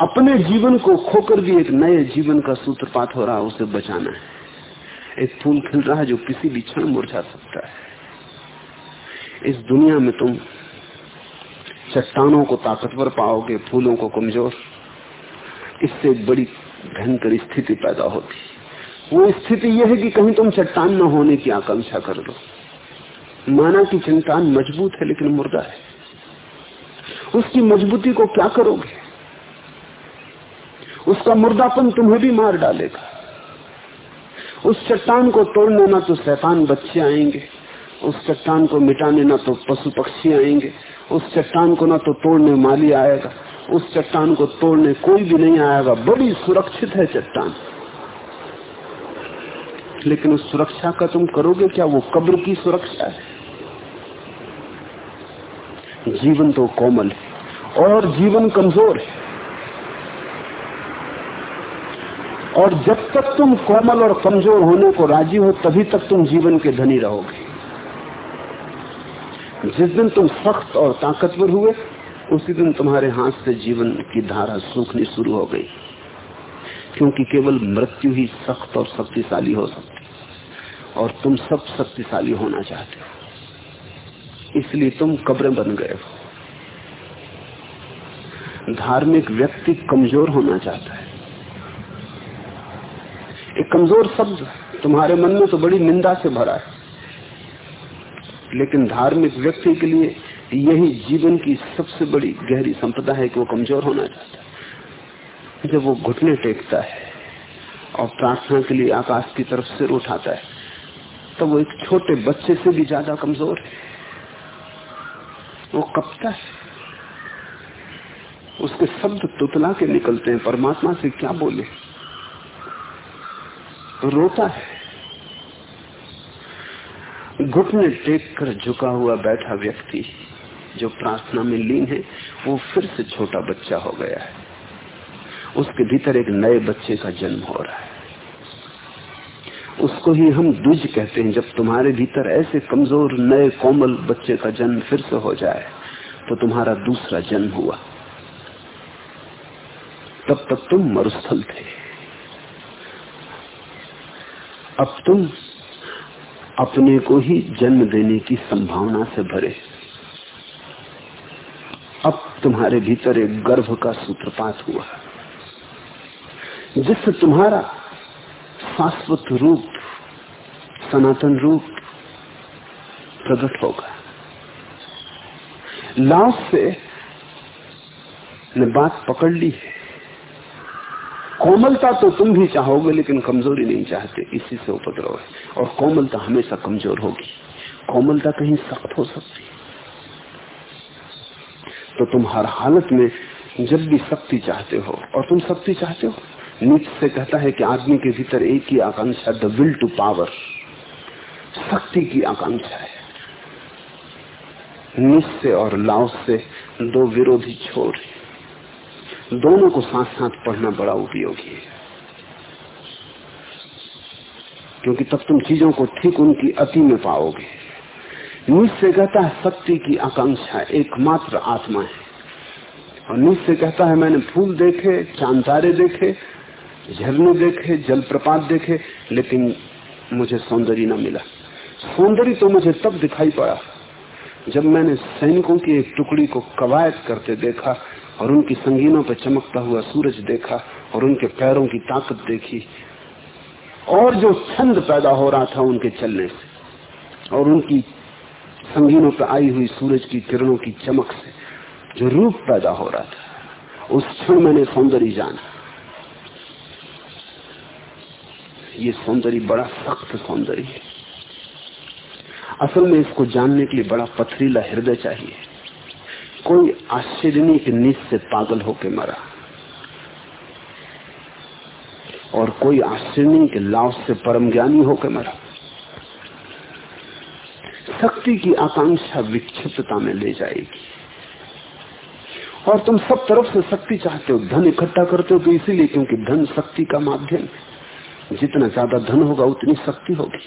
अपने जीवन को खोकर भी एक नए जीवन का सूत्रपात हो रहा है, उसे बचाना है। एक फूल खिल रहा है जो किसी भी क्षण मुरझा सकता है। इस दुनिया में तुम चट्टानों को ताकतवर पाओगे, फूलों को कमज़ोर। इससे बड़ी भयंकर स्थिति पैदा होती वो स्थिति यह है कि कहीं तुम चट्टान न होने की आकांक्षा कर लो। माना कि चट्टान मज़बूत है, लेकिन मुर्दा है। उसकी मजबूती को क्या करोगे? उसका मुर्दापन तुम्हें भी मार डालेगा। उस चट्टान को तोड़ने ना तो शैतान बच्चे आएँगे। उस चट्टान को मिटाने ना तो पशु पक्षी आएँगे। उस चट्टान को ना तो तोड़ने माली आएगा। उस चट्टान को तोड़ने कोई भी नहीं आएगा। बड़ी सुरक्षित है चट्टान। लेकिन उस सुरक्षा का तुम करोगे क्या? वो कब्र की सुरक्षा है। जीवन तो कोमल है और जीवन कमज़ोर है। और जब तक तुम कोमल और कमज़ोर होने को राज़ी हो, तभी तक तुम जीवन के धनी रहोगे। जिस दिन तुम सख्त और ताकतवर हुए, उसी दिन तुम्हारे हाथ से जीवन की धारा सूखनी शुरू हो गई। क्योंकि केवल मृत्यु ही सख्त और शक्तिशाली हो सकती और तुम सब शक्तिशाली होना चाहते हो। इसलिए तुम कब्रें बन गए हो। धार्मिक व्यक्ति कमज़ोर होना चाहता है। एक कमज़ोर शब्द तुम्हारे मन में तो बड़ी निंदा से भरा है। लेकिन धार्मिक व्यक्ति के लिए यही जीवन की सबसे बड़ी गहरी संपदा है कि वो कमज़ोर होना चाहता है। जब वो घुटने टेकता है और प्रार्थना के लिए आकाश की तरफ़ सिर उठाता है तो वो एक छोटे बच्चे से भी ज़्यादा कमज़ोर है। वो कपता है। उसके शब्द तुतला के निकलते हैं, परमात्मा से क्या बोले? रोता है। घुटने टेक कर झुका हुआ बैठा व्यक्ति जो प्रार्थना में लीन है, वो फिर से छोटा बच्चा हो गया है। उसके भीतर एक नए बच्चे का जन्म हो रहा है। उसको ही हम द्विज कहते हैं। जब तुम्हारे भीतर ऐसे कमज़ोर, नए, कोमल बच्चे का जन्म फिर से हो जाए तो तुम्हारा दूसरा जन्म हुआ। तब तक तुम मरुस्थल थे। अब तुम अपने को ही जन्म देने की संभावना से भरे। अब तुम्हारे भीतर एक गर्भ का सूत्रपात हुआ। जिससे तुम्हारा शाश्वत रूप, सनातन रूप प्रकट होगा। लाओ से ने बात पकड़ ली है। कोमलता तो तुम भी चाहोगे, लेकिन कमज़ोरी नहीं चाहते। इसी से उपद्रव है। और कोमलता हमेशा कमज़ोर होगी। कोमलता कहीं सख्त हो सकती है। तो तुम हर हालत में जब भी शक्ति चाहते हो, और तुम शक्ति चाहते हो, नीच से कहता है कि आदमी के भीतर एक ही आकांक्षा द विल टू पावर शक्ति की आकांक्षा है। निश्चय और लाओ से दो विरोधी छोर दोनों को साथ साथ पढ़ना बड़ा उपयोगी है। क्योंकि तब तुम चीज़ों को ठीक उनकी अति में पाओगे। निश्चय कहता है शक्ति की आकांक्षा एकमात्र आत्मा है। और निश्चय कहता है, मैंने फूल देखे, चाँद तारे देखे, झरने देखे, जलप्रपात देखे, लेकिन मुझे सौंदर्य न मिला। सौंदर्य तो मुझे तब दिखाई पड़ा जब मैंने सैनिकों की एक टुकड़ी को कवायद करते देखा और उनकी संगीनों पर चमकता हुआ सूरज देखा और उनके पैरों की ताकत देखी। और जो छंद पैदा हो रहा था उनके चलने से, और उनकी संगीनों पर आई हुई सूरज की किरणों की चमक से जो रूप पैदा हो रहा था, उस क्षण मैंने सौंदर्य जाना। ये सौंदर्य बड़ा सख्त सौंदर्य है। असल में इसको जानने के लिए बड़ा पथरीला हृदय चाहिए। कोई आश्चर्य नहीं कि नीच से पागल होके मरा। और कोई आश्चर्य नहीं कि लाओस से परम ज्ञानी होकर मरा। शक्ति की आकांक्षा विक्षिप्तता में ले जाएगी। और तुम सब तरफ़ से शक्ति चाहते हो, धन इकट्ठा करते हो तो इसीलिए क्योंकि धन शक्ति का माध्यम है। जितना ज़्यादा धन होगा, उतनी शक्ति होगी।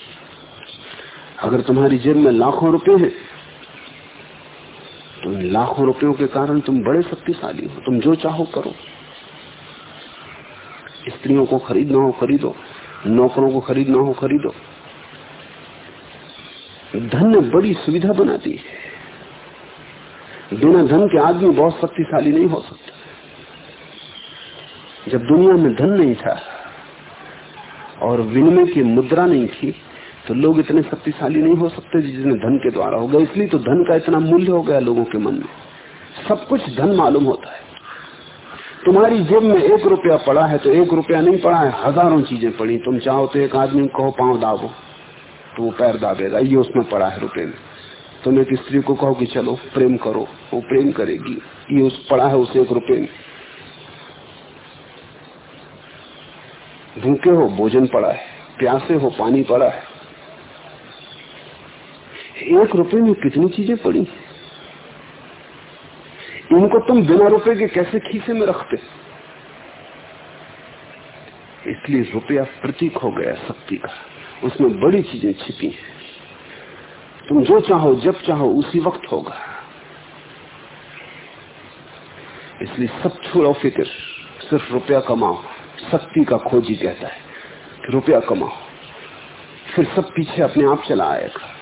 अगर तुम्हारी जेब में लाखों रुपए हैं तो इन लाखों रुपयों के कारण तुम बड़े शक्तिशाली हो। तुम जो चाहो करो। स्त्रियों को खरीदना हो, खरीदो। नौकरों को खरीदना हो, खरीदो। धन ने बड़ी सुविधा बना दी है। बिना धन के आदमी बहुत शक्तिशाली नहीं हो सकता। जब दुनिया में धन नहीं था और विनिमय की मुद्रा नहीं थी तो लोग इतने शक्तिशाली नहीं हो सकते जितने धन के द्वारा हो गए इसलिए तो धन का इतना मूल्य हो गया लोगों के मन में। सब कुछ धन मालूम होता है। तुम्हारी जेब में एक रुपया पड़ा है तो एक रुपया नहीं पड़ा है, हज़ारों चीज़ें पड़ी। तुम चाहो तो एक आदमी कहो पाँव दाबो तो वो पैर दाबेगा। ये उसमें पड़ा है रुपये में। तुम एक स्त्री को कहो कि चलो, प्रेम करो, वो प्रेम करेगी। ये उस पड़ा है उसे एक रुपये में। भूखे हो, भोजन पड़ा है, प्यासे हो, पानी पड़ा है। एक रुपए में कितनी चीज़ें पड़ी? इनको तुम बिना रुपए के कैसे खीसे में रखते? इसलिए रुपया प्रतीक हो गया शक्ति का। उसमें बड़ी चीज़ें छिपी हैं। तुम जो चाहो, जब चाहो, उसी वक्त होगा। इसलिए सब छोड़ो फ़िक्र। सिर्फ़ रुपया कमाओ। शक्ति का खोजी कहता है कि रुपया कमाओ। फिर सब पीछे अपने आप चला आएगा।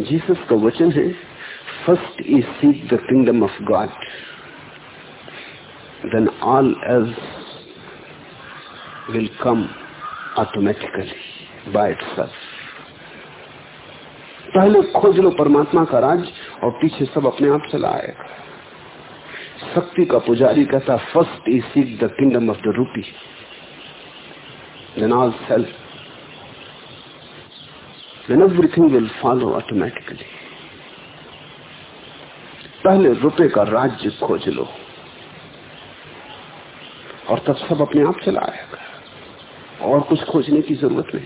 जीसस का वचन है first is seek the kingdom of God then all else will come automatically by itself पहले खोज लो परमात्मा का राज और पीछे सब अपने आप चला आएगा शक्ति का पुजारी कहता first is seek the kingdom of the रूपी then all self then everything will follow automatically. पहले रुपए का राज्य खोज लो। और तब सब अपने आप चला आएगा। और कुछ खोजने की ज़रूरत नहीं।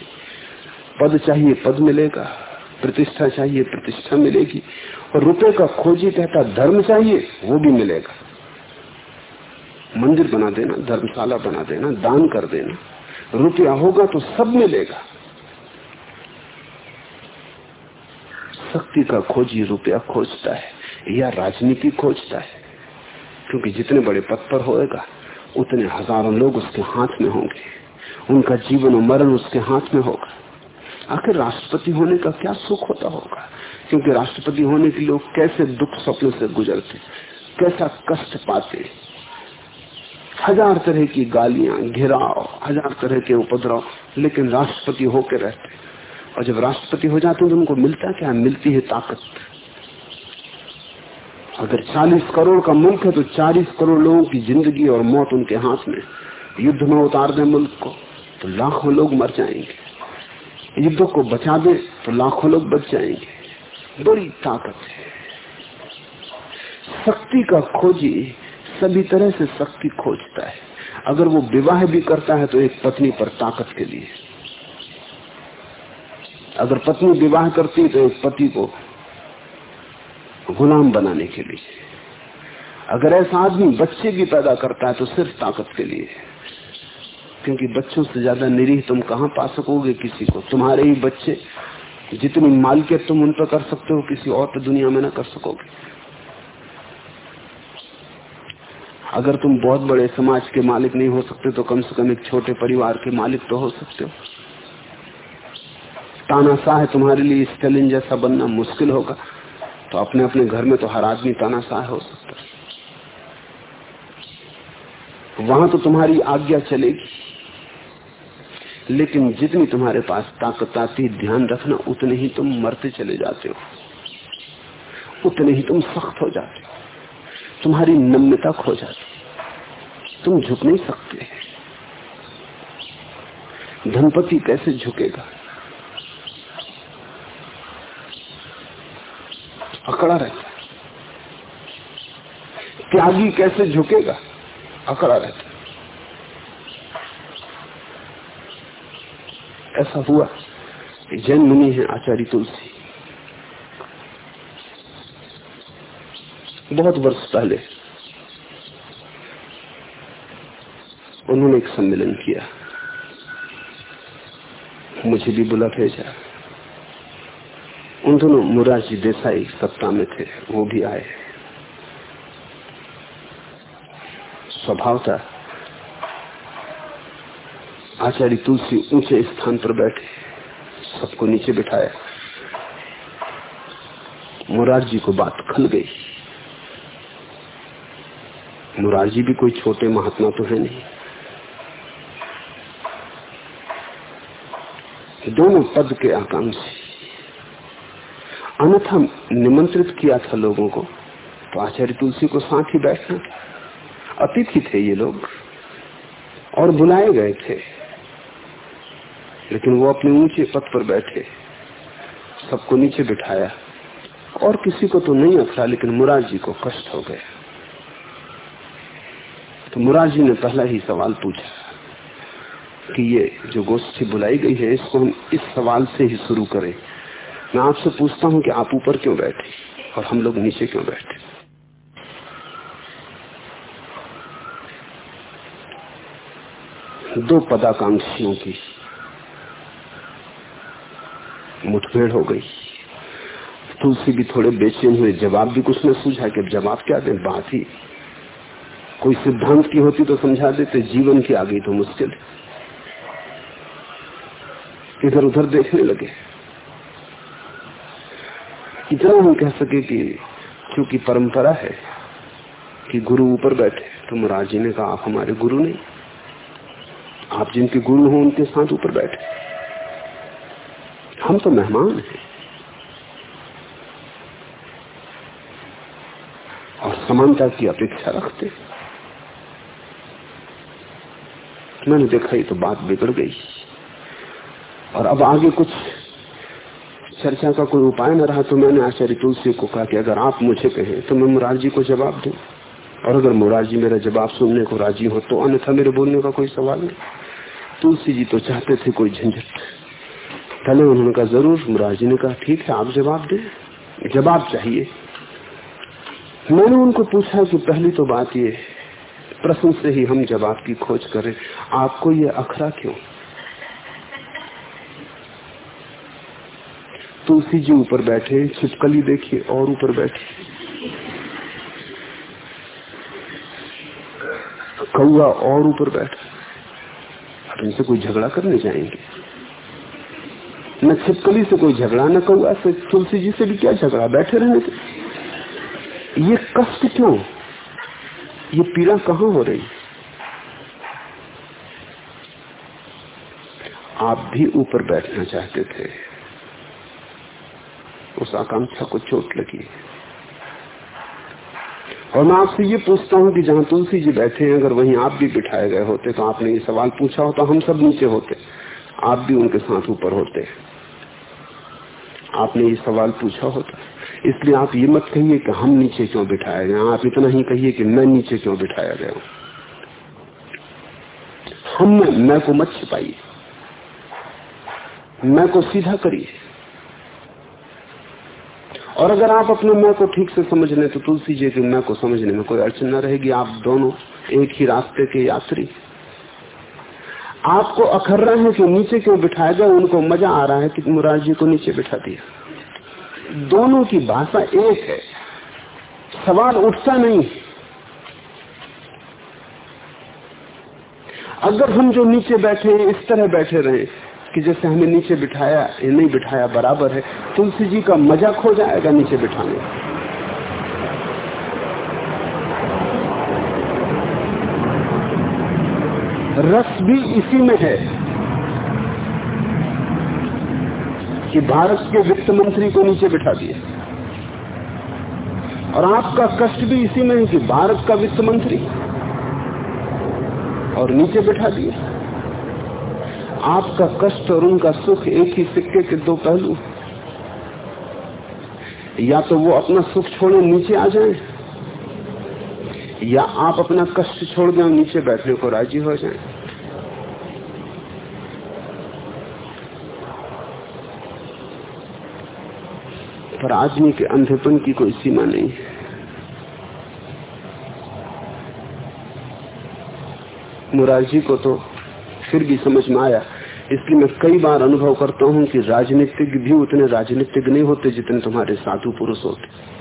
पद चाहिए, पद मिलेगा। प्रतिष्ठा चाहिए, प्रतिष्ठा मिलेगी। और रुपए का खोजी कहता धर्म चाहिए, वो भी मिलेगा। मंदिर बना देना, धर्मशाला बना देना, दान कर देना। रुपया होगा तो सब मिलेगा। शक्ति का खोजी रुपया खोजता है, या राजनीति खोजता है। क्योंकि जितने बड़े पद पर होएगा, उतने हज़ारों लोग उसके हाथ में होंगे। उनका जीवन और मरण उसके हाथ में होगा। आखिर राष्ट्रपति होने का क्या सुख होता होगा? क्योंकि राष्ट्रपति होने के लोग कैसे दुख स्वप्न से गुजरते, कैसा कष्ट पाते। हज़ार तरह की गालियाँ, घिराव, हज़ार तरह के उपद्रव, लेकिन राष्ट्रपति होकर रहते। और जब राष्ट्रपति हो जाते हैं तो उनको मिलता क्या? मिलती है ताकत। अगर 40 करोड़ का मुल्क है तो 40 करोड़ लोगों की ज़िंदगी और मौत उनके हाथ में युद्ध में उतार दें मुल्क को तो लाखों लोग मर जाएँगे। युद्ध को बचा दे तो लाखों लोग बच जाएँगे। बड़ी ताकत है। शक्ति का खोजी सभी तरह से शक्ति खोजता है। अगर वो विवाह भी करता है तो एक पत्नी पर ताकत के लिए। अगर पत्नी विवाह करती है तो एक पति को गुलाम बनाने के लिए। अगर ऐसा आदमी बच्चे भी पैदा करता है तो सिर्फ़ ताकत के लिए। क्योंकि बच्चों से ज़्यादा निरीह तुम कहाँ पा सकोगे किसी को? तुम्हारे ही बच्चे, जितनी मालिकियत तुम उन पर कर सकते हो, किसी और पर दुनिया में ना कर सकोगे। अगर तुम बहुत बड़े समाज के मालिक नहीं हो सकते तो कम से कम एक छोटे परिवार के मालिक तो हो सकते हो। तानाशाह तुम्हारे लिए स्टेलिन जैसा बनना मुश्किल होगा। तो अपने अपने घर में तो हर आदमी तानाशाह हो सकता वहाँ तो तुम्हारी आज्ञा चलेगी। लेकिन जितनी तुम्हारे पास ताकत आती ध्यान रखना, उतने ही तुम मरते चले जाते हो। उतने ही तुम सख्त हो जाते हो। तुम्हारी नम्यता खो जाती तुम झुक नहीं सकते। धनपति कैसे झुकेगा? अकड़ा रहता है। त्यागी कैसे झुकेगा? अकड़ा रहता है। ऐसा हुआ जैन मुनि है आचार्य तुलसी। बहुत वर्ष पहले उन्होंने एक सम्मेलन किया। मुझे भी बुला भेजा। उन दोनों मुरारजी देसाई सत्ता में थे, वो भी आए। स्वभाव था आचार्य तुलसी ऊँचे स्थान पर बैठे, सबको नीचे बिठाया। मुरारजी को बात खल गई। मुरारजी भी कोई छोटे महात्मा तो है नहीं। दोनों पद के आकांक्षी। अन्यथा निमंत्रित किया था लोगों को तो आचार्य तुलसी को साथ ही बैठना। अतिथि थे ये लोग, और बुलाए गए थे। लेकिन वो अपने ऊँचे पद पर बैठे, सबको नीचे बिठाया। और किसी को तो नहीं अखरा लेकिन मुरार जी को कष्ट हो गया। तो मुरार जी ने पहला ही सवाल पूछा कि ये जो गोष्ठी बुलाई गई है, इसको हम इस सवाल से ही शुरू करें। मैं आपसे पूछता हूँ कि आप ऊपर क्यों बैठे और हम लोग नीचे क्यों बैठे? दो पदाकांक्षियों की मुठभेड़ हो गई। तुलसी भी थोड़े बेचैन हुए। जवाब भी कुछ न सूझा कि जवाब क्या दें? बात ही कोई सिद्धांत की होती तो समझा देते। जीवन की आ गई तो मुश्किल। इधर उधर देखने लगे। इतना हम कह सके कि क्योंकि परंपरा है कि गुरु ऊपर बैठे तो महाराज जी ने कहा, आप हमारे गुरु नहीं। आप जिनके गुरु हो, उनके साथ ऊपर बैठे। हम तो मेहमान हैं। और समानता की अपेक्षा रखते मैंने देखा ही तो बात बिगड़ गई। और अब आगे कुछ चर्चा का कोई उपाय न रहा तो मैंने आचार्य तुलसी को कहा कि अगर आप मुझे कहें तो मैं मुरारजी को जवाब दूँ। और अगर मुरारजी मेरा जवाब सुनने को राज़ी हो तो अन्यथा मेरे बोलने का कोई सवाल नहीं। तुलसी जी तो चाहते थे कोई झंझट। पहले उन्होंने कहा, ज़रूर। मुरारजी ने कहा, ठीक है, आप जवाब दें। जवाब चाहिए। मैंने उनको पूछा कि पहली तो बात ये, प्रश्न से ही हम जवाब की खोज करें। आपको ये अखरा क्यों? तुलसी जी ऊपर बैठे, छिपकली देखिए और ऊपर बैठे। कौआ और ऊपर बैठा। अब इनसे कोई झगड़ा करने जाएँगे? न छिपकली से कोई झगड़ा, न कौआ से। तुलसी जी से भी क्या झगड़ा? बैठे रहने थे ये कष्ट क्यों? ये पीड़ा कहाँ हो रही? आप भी ऊपर बैठना चाहते थे। उस आकांक्षा को चोट लगी और मैं आपसे ये पूछता हूँ कि जहाँ तुलसी जी बैठे हैं, अगर वहीं आप भी बिठाए गए होते तो आपने ये सवाल पूछा होता हम सब नीचे होते, आप भी उनके साथ ऊपर होते। आपने ये सवाल पूछा होता। इसलिए आप ये मत कहिए कि हम नीचे क्यों बिठाए गए आप इतना ही कहिए कि मैं नीचे क्यों बिठाया गया हूँ। हम मैं को मत छिपाइए। मैं को सीधा करिए। और अगर आप अपने मैं को ठीक से समझ लें तो तुलसी जी के मैं को समझने में कोई अड़चन न रहेगी, आप दोनों एक ही रास्ते के यात्री। आपको अखर रहे हैं कि नीचे क्यों बिठाया गया, उनको मज़ा आ रहा है कि मुरार जी को नीचे बिठा दिया। दोनों की भाषा एक है। सवाल उठता नहीं अगर हम जो नीचे बैठे हैं, इस तरह बैठे रहे कि जैसे हमें नीचे बिठाया, या नहीं बिठाया, बराबर है। तुलसी जी का मज़ा खो जाएगा नीचे बिठाने। रस भी इसी में है कि भारत के वित्त मंत्री को नीचे बिठा दिया। और आपका कष्ट भी इसी में है कि भारत का वित्त मंत्री और नीचे बिठा दिया। आपका कष्ट और उनका सुख एक ही सिक्के के दो पहलू। या तो वो अपना सुख छोड़े, नीचे आ जाए, या आप अपना कष्ट छोड़ दें नीचे बैठने को राज़ी हो जाए। पर आदमी के अंधेपन की कोई सीमा नहीं है। मुरारजी को तो फिर भी समझ में आया। इसलिए मैं कई बार अनुभव करता हूँ कि राजनीतिक भी उतने राजनीतिक नहीं होते जितने तुम्हारे साधु पुरुष होते।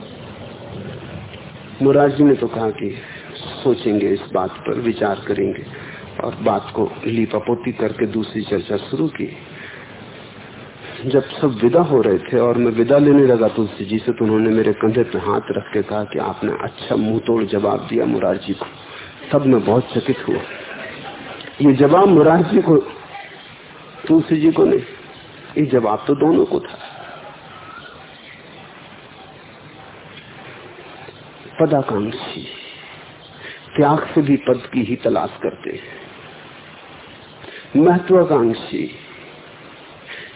मुरारजी ने तो कहा कि सोचेंगे इस बात पर, विचार करेंगे और बात को लीपापोती करके दूसरी चर्चा शुरू की। जब सब विदा हो रहे थे और मैं विदा लेने लगा तुलसी जी से तो उन्होंने मेरे कंधे पे हाथ रख के कहा कि आपने अच्छा मुँह तोड़ जवाब दिया मुरारजी को। तब मैं बहुत चकित हुआ। ये जवाब मुरारजी को, तुलसी जी को नहीं। ये जवाब तो दोनों को था। पदाकांक्षी, त्याग से भी पद की ही तलाश करते हैं। महत्वाकांक्षी,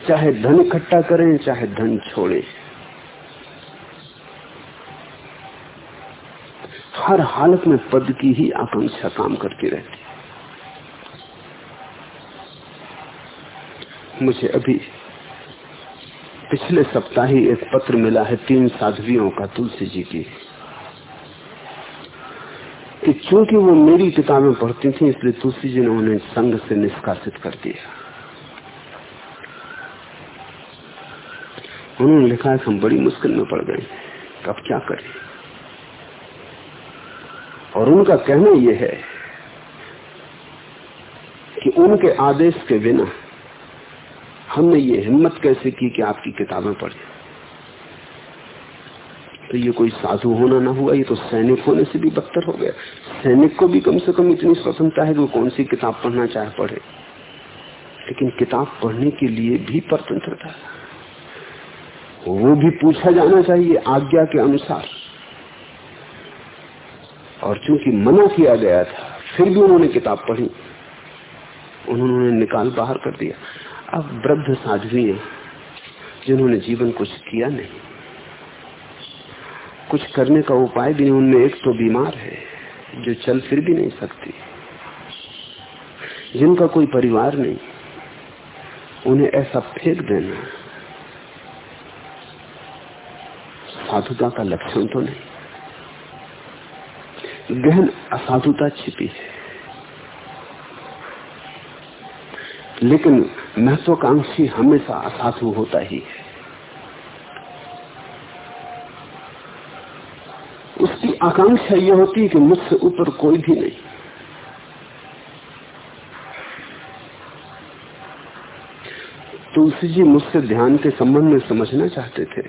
चाहे धन इकट्ठा करें, चाहे धन छोड़े। हर हालत में पद की ही आकांक्षा काम करती रहती। मुझे अभी पिछले सप्ताह ही एक पत्र मिला है तीन साध्वियों का, तुलसी जी की, कि चूँकि वो मेरी किताबें पढ़ती थी, इसलिए तुलसी जी ने उन्हें संघ से निष्कासित कर दिया। उन्होंने लिखा है, हम बड़ी मुश्किल में पड़ गए अब क्या करें? और उनका कहना यह है कि उनके आदेश के बिना हमने ये हिम्मत कैसे की कि आपकी किताबें पढ़े तो ये कोई साधु होना ना हुआ, ये तो सैनिक होने से भी बदतर हो गया। सैनिक को भी कम से कम इतनी स्वतंत्रता है कि वो कौन सी किताब पढ़ना चाहे पढ़े। लेकिन किताब पढ़ने के लिए भी स्वतंत्रता वो भी पूछा जाना चाहिए आज्ञा के अनुसार। और चूँकि मना किया गया था, फिर भी उन्होंने किताब पढ़ी। उन्होंने निकाल बाहर कर दिया। अब वृद्ध साध्वी हैं, जिन्होंने जीवन कुछ किया नहीं। कुछ करने का उपाय भी उनमें एक तो बीमार है, जो चल फिर भी नहीं सकती। जिनका कोई परिवार नहीं, उन्हें ऐसा फेंक देना, साधुता का लक्षण तो नहीं। गहन असाधुता छिपी है। लेकिन महत्वाकांक्षी हमेशा असाधु होता ही है। उसकी आकांक्षा यह होती है कि मुझसे ऊपर कोई भी नहीं। तुलसी जी मुझसे ध्यान के संबंध में समझना चाहते थे।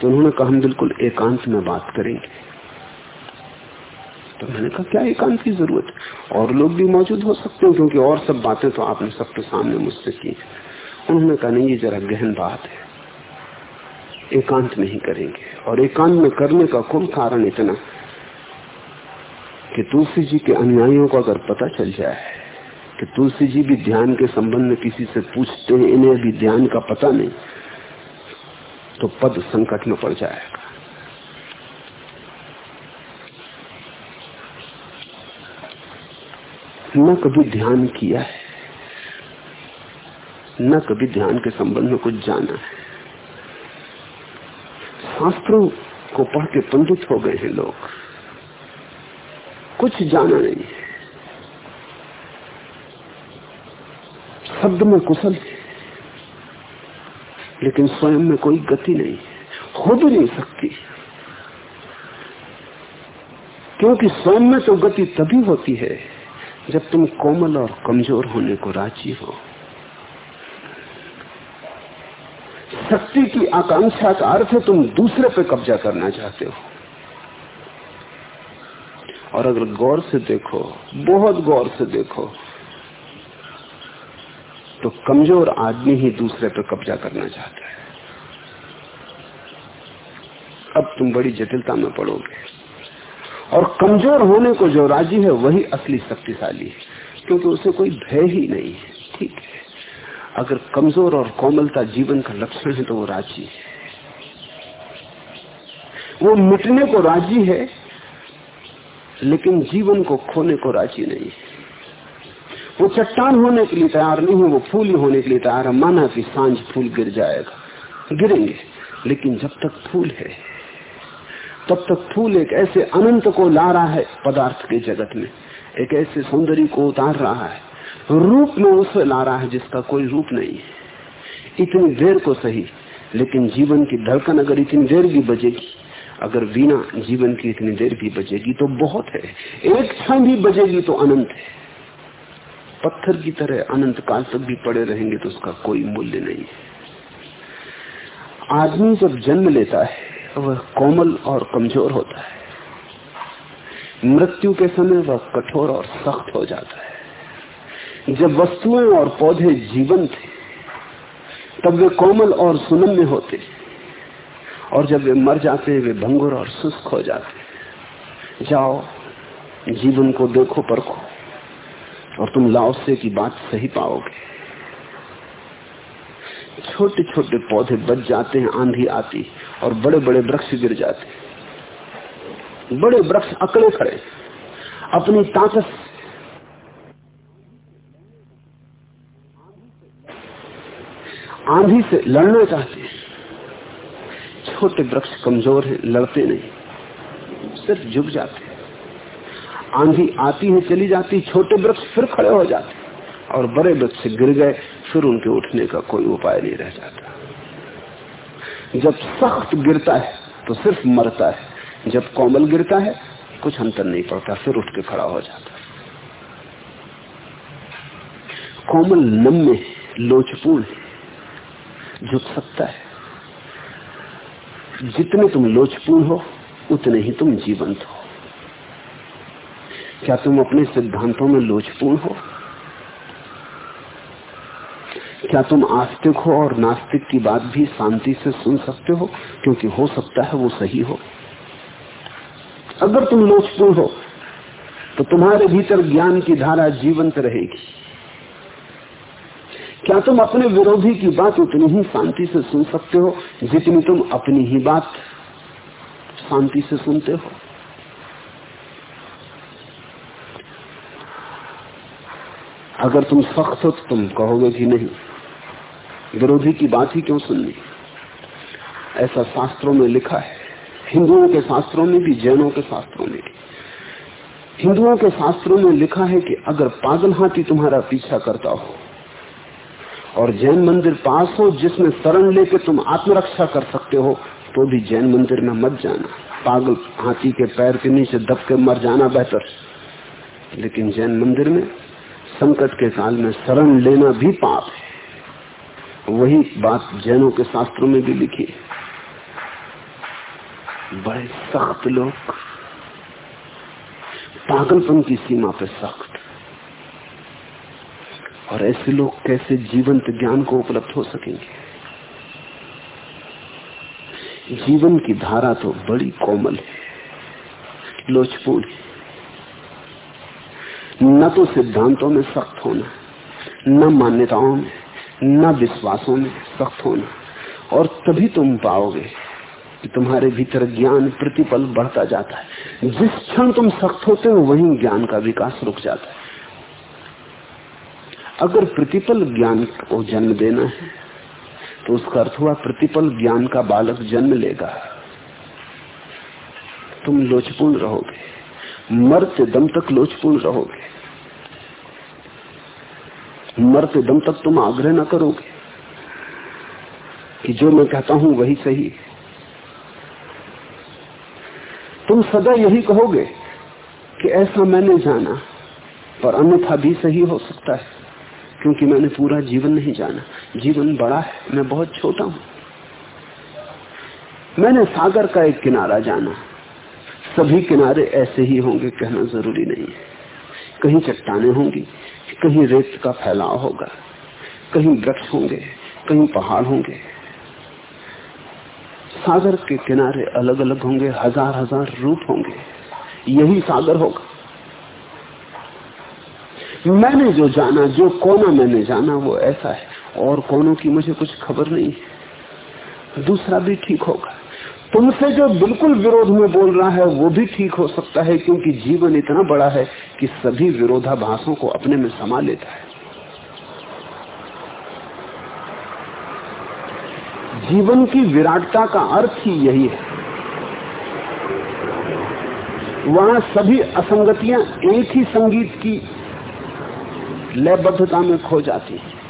तो उन्होंने कहा, हम बिल्कुल एकांत में बात करेंगे। तो मैंने कहा, क्या एकांत की ज़रूरत और लोग भी मौजूद हो सकते हैं, क्योंकि और सब बातें तो आपने सबके सामने मुझसे की उन्होंने कहा, नहीं, ये जरा गहन बात है। एकांत नहीं करेंगे। और एकांत में करने का कुल कारण इतना कि तुलसी जी के अनुयायियों को अगर पता चल जाए कि तुलसी जी भी ध्यान के संबंध में किसी से पूछते हैं, इन्हें अभी ध्यान का पता नहीं तो पद संकट में पड़ जाएगा। न कभी ध्यान किया है। न कभी ध्यान के संबंध में कुछ जाना है। शास्त्रों को पढ़ के पंडित हो गए हैं लोग। कुछ जाना नहीं है। शब्द में कुशल है, लेकिन स्वयं में कोई गति नहीं है। हो भी नहीं सकती। क्योंकि स्वयं में तो गति तभी होती है जब तुम कोमल और कमज़ोर होने को राज़ी हो, शक्ति की आकांक्षा का अर्थ है तुम दूसरे पे कब्जा करना चाहते हो। और अगर गौर से देखो, बहुत गौर से देखो तो कमज़ोर आदमी ही दूसरे पे कब्जा करना चाहता है। अब तुम बड़ी जटिलता में पड़ोगे। और कमज़ोर होने को जो राज़ी है, वही असली शक्तिशाली है। क्योंकि उसे कोई भय ही नहीं है। ठीक है? अगर कमज़ोर और कोमलता जीवन का लक्षण है तो वो राज़ी है। वो मिटने को राज़ी है, लेकिन जीवन को खोने को राज़ी नहीं है। वो चट्टान होने के लिए तैयार नहीं है, वो फूल होने के लिए तैयार है। माना कि साँझ फूल गिर जाएगा, गिरेंगे, लेकिन जब तक फूल है तब तक फूल एक ऐसे अनंत को ला रहा है पदार्थ के जगत में। एक ऐसे सौंदर्य को उतार रहा है। रूप में उसे ला रहा है जिसका कोई रूप नहीं है। इतनी देर को सही, लेकिन जीवन की धड़कन अगर इतनी देर भी बजेगी, अगर बिना जीवन की इतनी देर भी बजेगी तो बहुत है। एक क्षण भी बजेगी तो अनंत है। पत्थर की तरह अनंत काल तक भी पड़े रहेंगे तो उसका कोई मूल्य नहीं है। आदमी जब जन्म लेता है वह कोमल और कमज़ोर होता है। मृत्यु के समय वह कठोर और सख्त हो जाता है। जब वस्तुएँ और पौधे जीवन थे तब वे कोमल और सुनम्य होते और जब वे मर जाते वे भंगुर और सुस्त हो जाते जाओ, जीवन को देखो परखो, और तुम लाओसे की बात सही पाओगे। छोटे छोटे पौधे बच जाते हैं, आंधी आती और बड़े बड़े वृक्ष गिर जाते बड़े वृक्ष अकड़े खड़े अपनी ताकत आंधी से लड़ना चाहते छोटे वृक्ष कमज़ोर हैं, लड़ते नहीं। सिर्फ़ झुक जाते आंधी आती है, चली जाती छोटे वृक्ष फिर खड़े हो जाते और बड़े वृक्ष गिर गए, फिर उनके उठने का कोई उपाय नहीं रह जाता। जब सख्त गिरता है तो सिर्फ़ मरता है। जब कोमल गिरता है, कुछ अंतर नहीं पड़ता, फिर उठ के खड़ा हो जाता है। कोमल नम्य, लोचपूर्ण है, झुक सकता है। जितने तुम लोचपूर्ण हो, उतने ही तुम जीवंत हो। क्या तुम अपने सिद्धांतों में लोचपूर्ण हो? क्या तुम आस्तिक हो और नास्तिक की बात भी शांति से सुन सकते हो? क्योंकि हो सकता है वो सही हो। अगर तुम लोचपूर्ण हो तो तुम्हारे भीतर ज्ञान की धारा जीवंत रहेगी। क्या तुम अपने विरोधी की बात उतनी ही शांति से सुन सकते हो, जितनी तुम अपनी ही बात शांति से सुनते हो? अगर तुम सख्त हो तो तुम कहोगे कि नहीं। विरोधी की बात ही क्यों सुननी? ऐसा शास्त्रों में लिखा है। हिंदुओं के शास्त्रों में भी, जैनों के शास्त्रों में हिंदुओं के शास्त्रों में लिखा है कि अगर पागल हाथी तुम्हारा पीछा करता हो और जैन मंदिर पास हो, जिसमें शरण लेके तुम आत्मरक्षा कर सकते हो तो भी जैन मंदिर में मत जाना। पागल हाथी के पैर के नीचे दब के मर जाना बेहतर। लेकिन जैन मंदिर में संकट के काल में शरण लेना भी पाप है। वही बात जैनों के शास्त्रों में भी लिखी बड़े सख्त लोग, पागलपन की सीमा पे सख्त। और ऐसे लोग कैसे जीवंत ज्ञान को उपलब्ध हो सकेंगे? जीवन की धारा तो बड़ी कोमल है, लोचपूर्ण है। न तो सिद्धांतों में सख्त होना, न मान्यताओं में। न विश्वासों में सख्त होना और तभी तुम पाओगे कि तुम्हारे भीतर ज्ञान प्रतिपल बढ़ता जाता है। जिस क्षण तुम सख्त होते हो, वहीं ज्ञान का विकास रुक जाता है। अगर प्रतिपल ज्ञान को जन्म देना है तो उसका अर्थ हुआ प्रतिपल ज्ञान का बालक जन्म लेगा। तुम लोचपूर्ण रहोगे। मरते दम तक लोचपूर्ण रहोगे। मरते दम तक तुम आग्रह न करोगे कि जो मैं कहता हूँ वही सही तुम सदा यही कहोगे कि ऐसा मैंने जाना, पर अन्यथा भी सही हो सकता है, क्योंकि मैंने पूरा जीवन नहीं जाना। जीवन बड़ा है, मैं बहुत छोटा हूँ। मैंने सागर का एक किनारा जाना। सभी किनारे ऐसे ही होंगे, कहना ज़रूरी नहीं है। कहीं चट्टाने होंगी कहीं रेत का फैलाव होगा, कहीं वृक्ष होंगे, कहीं पहाड़ होंगे। सागर के किनारे अलग अलग होंगे हज़ार हज़ार रूप होंगे। यही सागर होगा। मैंने जो जाना, जो कोना मैंने जाना, वो ऐसा है। और कोनों की मुझे कुछ खबर नहीं है। दूसरा भी ठीक होगा। तुमसे जो बिल्कुल विरोध में बोल रहा है, वो भी ठीक हो सकता है, क्योंकि जीवन इतना बड़ा है कि सभी विरोधाभासों को अपने में समा लेता है। जीवन की विराटता का अर्थ ही यही है। वहाँ सभी असंगतियाँ एक ही संगीत की लयबद्धता में खो जाती है।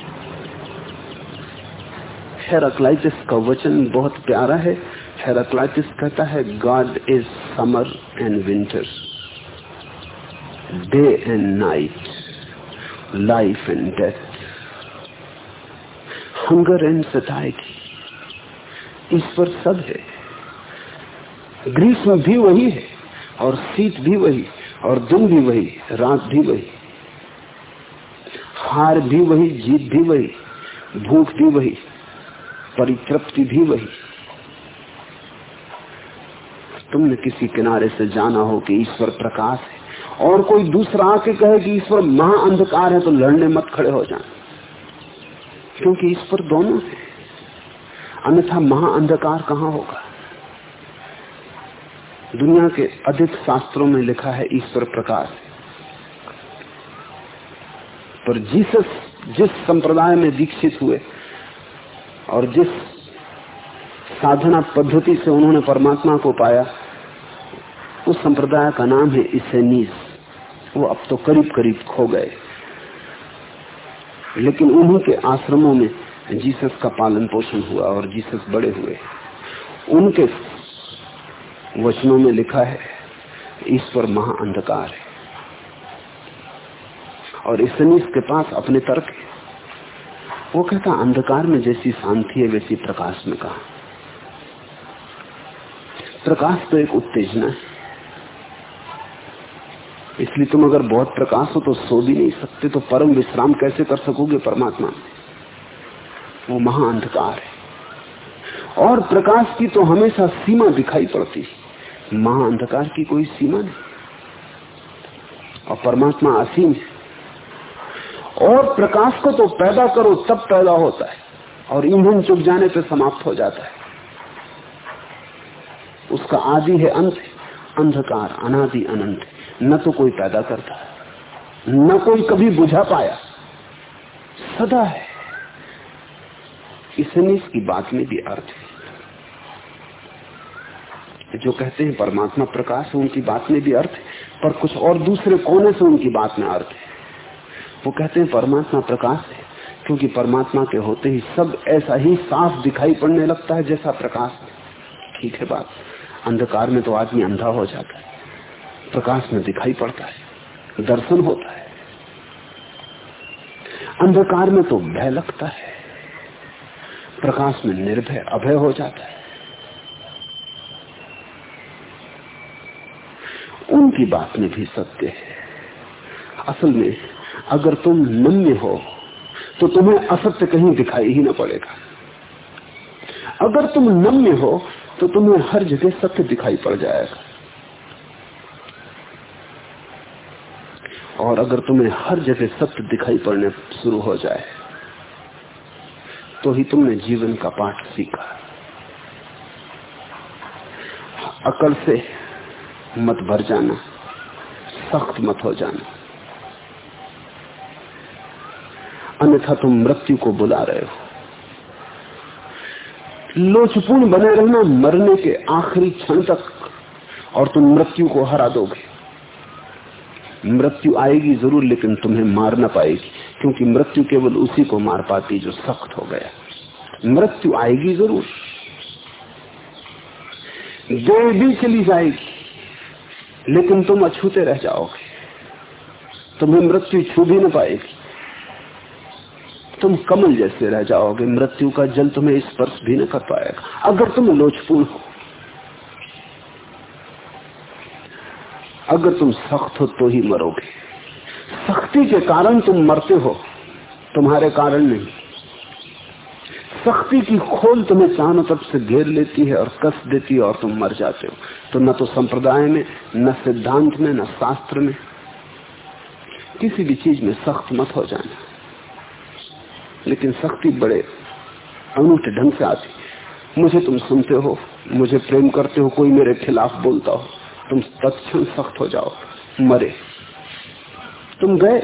हेराक्लाइटिस का वचन बहुत प्यारा है। हेराक्लाइटिस कहता है God is summer and winter day and night life and death hunger and satiety ईश्वर सब है। ग्रीष्म भी वही है, और शीत भी वही, और दिन भी वही, रात भी वही, हार भी वही, जीत भी वही, भूख भी वही, परितृप्ति भी वही। तुमने किसी किनारे से जाना हो कि ईश्वर प्रकाश है। और कोई दूसरा आके कहे कि ईश्वर महाअंधकार है तो लड़ने मत खड़े हो जाए क्योंकि ईश्वर दोनों है। अन्यथा महा अंधकार कहाँ होगा? दुनिया के अधिक शास्त्रों में लिखा है ईश्वर प्रकाश पर जीसस, जिस संप्रदाय में दीक्षित हुए और जिस साधना पद्धति से उन्होंने परमात्मा को पाया उस संप्रदाय का नाम है इसेनीस वो अब तो करीब करीब खो गए। लेकिन उन्हीं के आश्रमों में जीसस का पालन पोषण हुआ और जीसस बड़े हुए। उनके वचनों में लिखा है ईश्वर महा अंधकार है। और इसनीस के पास अपने तर्क है। वो कहता, अंधकार में जैसी शांति है, वैसी प्रकाश में कहा। प्रकाश तो एक उत्तेजना है। इसलिए तुम अगर बहुत प्रकाश हो तो सो भी नहीं सकते तो परम विश्राम कैसे कर सकोगे परमात्मा? में वो महा अंधकार है। और प्रकाश की तो हमेशा सीमा दिखाई पड़ती है। महा अंधकार की कोई सीमा नहीं। और परमात्मा असीम है। और प्रकाश को तो पैदा करो, तब पैदा होता है। और ईंधन चुप जाने पर समाप्त हो जाता है। उसका आदि है अंत। अंधकार, अनादि, अनंत। न तो कोई पैदा करता, न कोई कभी बुझा पाया। सदा है। इसमें इसकी बात में भी अर्थ है। जो कहते हैं परमात्मा प्रकाश है, उनकी बात में भी अर्थ है, पर कुछ और दूसरे कोने से उनकी बात में अर्थ है। वो कहते हैं परमात्मा प्रकाश है, क्योंकि परमात्मा के होते ही सब ऐसा ही साफ़ दिखाई पड़ने लगता है जैसा प्रकाश ठीक है बात। अंधकार में तो आदमी अंधा हो जाता है। प्रकाश में दिखाई पड़ता है, दर्शन होता है। अंधकार में तो भय लगता है, प्रकाश में निर्भय, अभय हो जाता है। उनकी बात में भी सत्य है। असल में, अगर तुम नम्य हो तो तुम्हें असत्य कहीं दिखाई ही ना पड़ेगा। अगर तुम नम्य हो तो तुम्हें हर जगह सत्य दिखाई पड़ जाएगा। और अगर तुम्हें हर जगह सत्य दिखाई पड़ने शुरू हो जाए तो ही तुमने जीवन का पाठ सीखा। अकल से मत भर जाना, सख्त मत हो जाना। अन्यथा तुम मृत्यु को बुला रहे हो। लोचपूर्ण बने रहना मरने के आखिरी क्षण तक, और तुम मृत्यु को हरा दोगे। मृत्यु आएगी ज़रूर, लेकिन तुम्हें मार ना पाएगी, क्योंकि मृत्यु केवल उसी को मार पाती जो सख्त हो गया। मृत्यु आएगी ज़रूर। देर भी चली जाएगी, लेकिन तुम अछूते रह जाओगे। तुम्हें मृत्यु छू भी ना पाएगी। तुम कमल जैसे रह जाओगे, मृत्यु का जल तुम्हें स्पर्श भी न कर पाएगा। अगर तुम लोचपूर्ण हो अगर तुम सख्त हो तो ही मरोगे। सख्ती के कारण तुम मरते हो, तुम्हारे कारण नहीं। सख्ती की खोल तुम्हें चारों तरफ़ से घेर लेती है और कस देती है और तुम मर जाते हो। तो न तो संप्रदाय में, न सिद्धांत में, न शास्त्र में। किसी भी चीज़ में सख्त मत हो जाना। लेकिन सख्ती बड़े अनूठे ढंग से आती मुझे तुम सुनते हो, मुझे प्रेम करते हो, कोई मेरे खिलाफ बोलता हो। तुम तत्क्षण सख्त हो जाओ, मरे। तुम गए।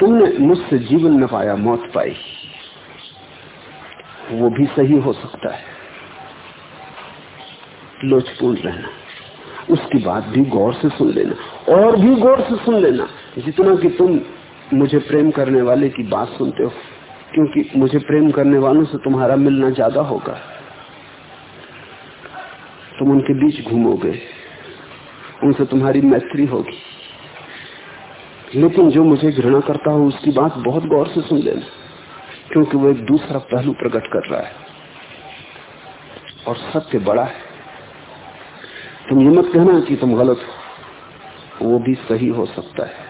तुमने मुझसे जीवन न पाया मौत पाई। वो भी सही हो सकता है। लोचपूर्ण रहना। उसकी बात भी गौर से सुन लेना। और भी गौर से सुन लेना। जितना कि तुम मुझे प्रेम करने वाले की बात सुनते हो, क्योंकि मुझे प्रेम करने वालों से तुम्हारा मिलना ज़्यादा होगा। तुम उनके बीच घूमोगे। उनसे तुम्हारी मैत्री होगी। लेकिन जो मुझे घृणा करता हो, उसकी बात बहुत गौर से सुन लेना, क्योंकि वो एक दूसरा पहलू प्रकट कर रहा है। और सत्य बड़ा है। तुम ये मत कहना कि तुम गलत हो। वो भी सही हो सकता है।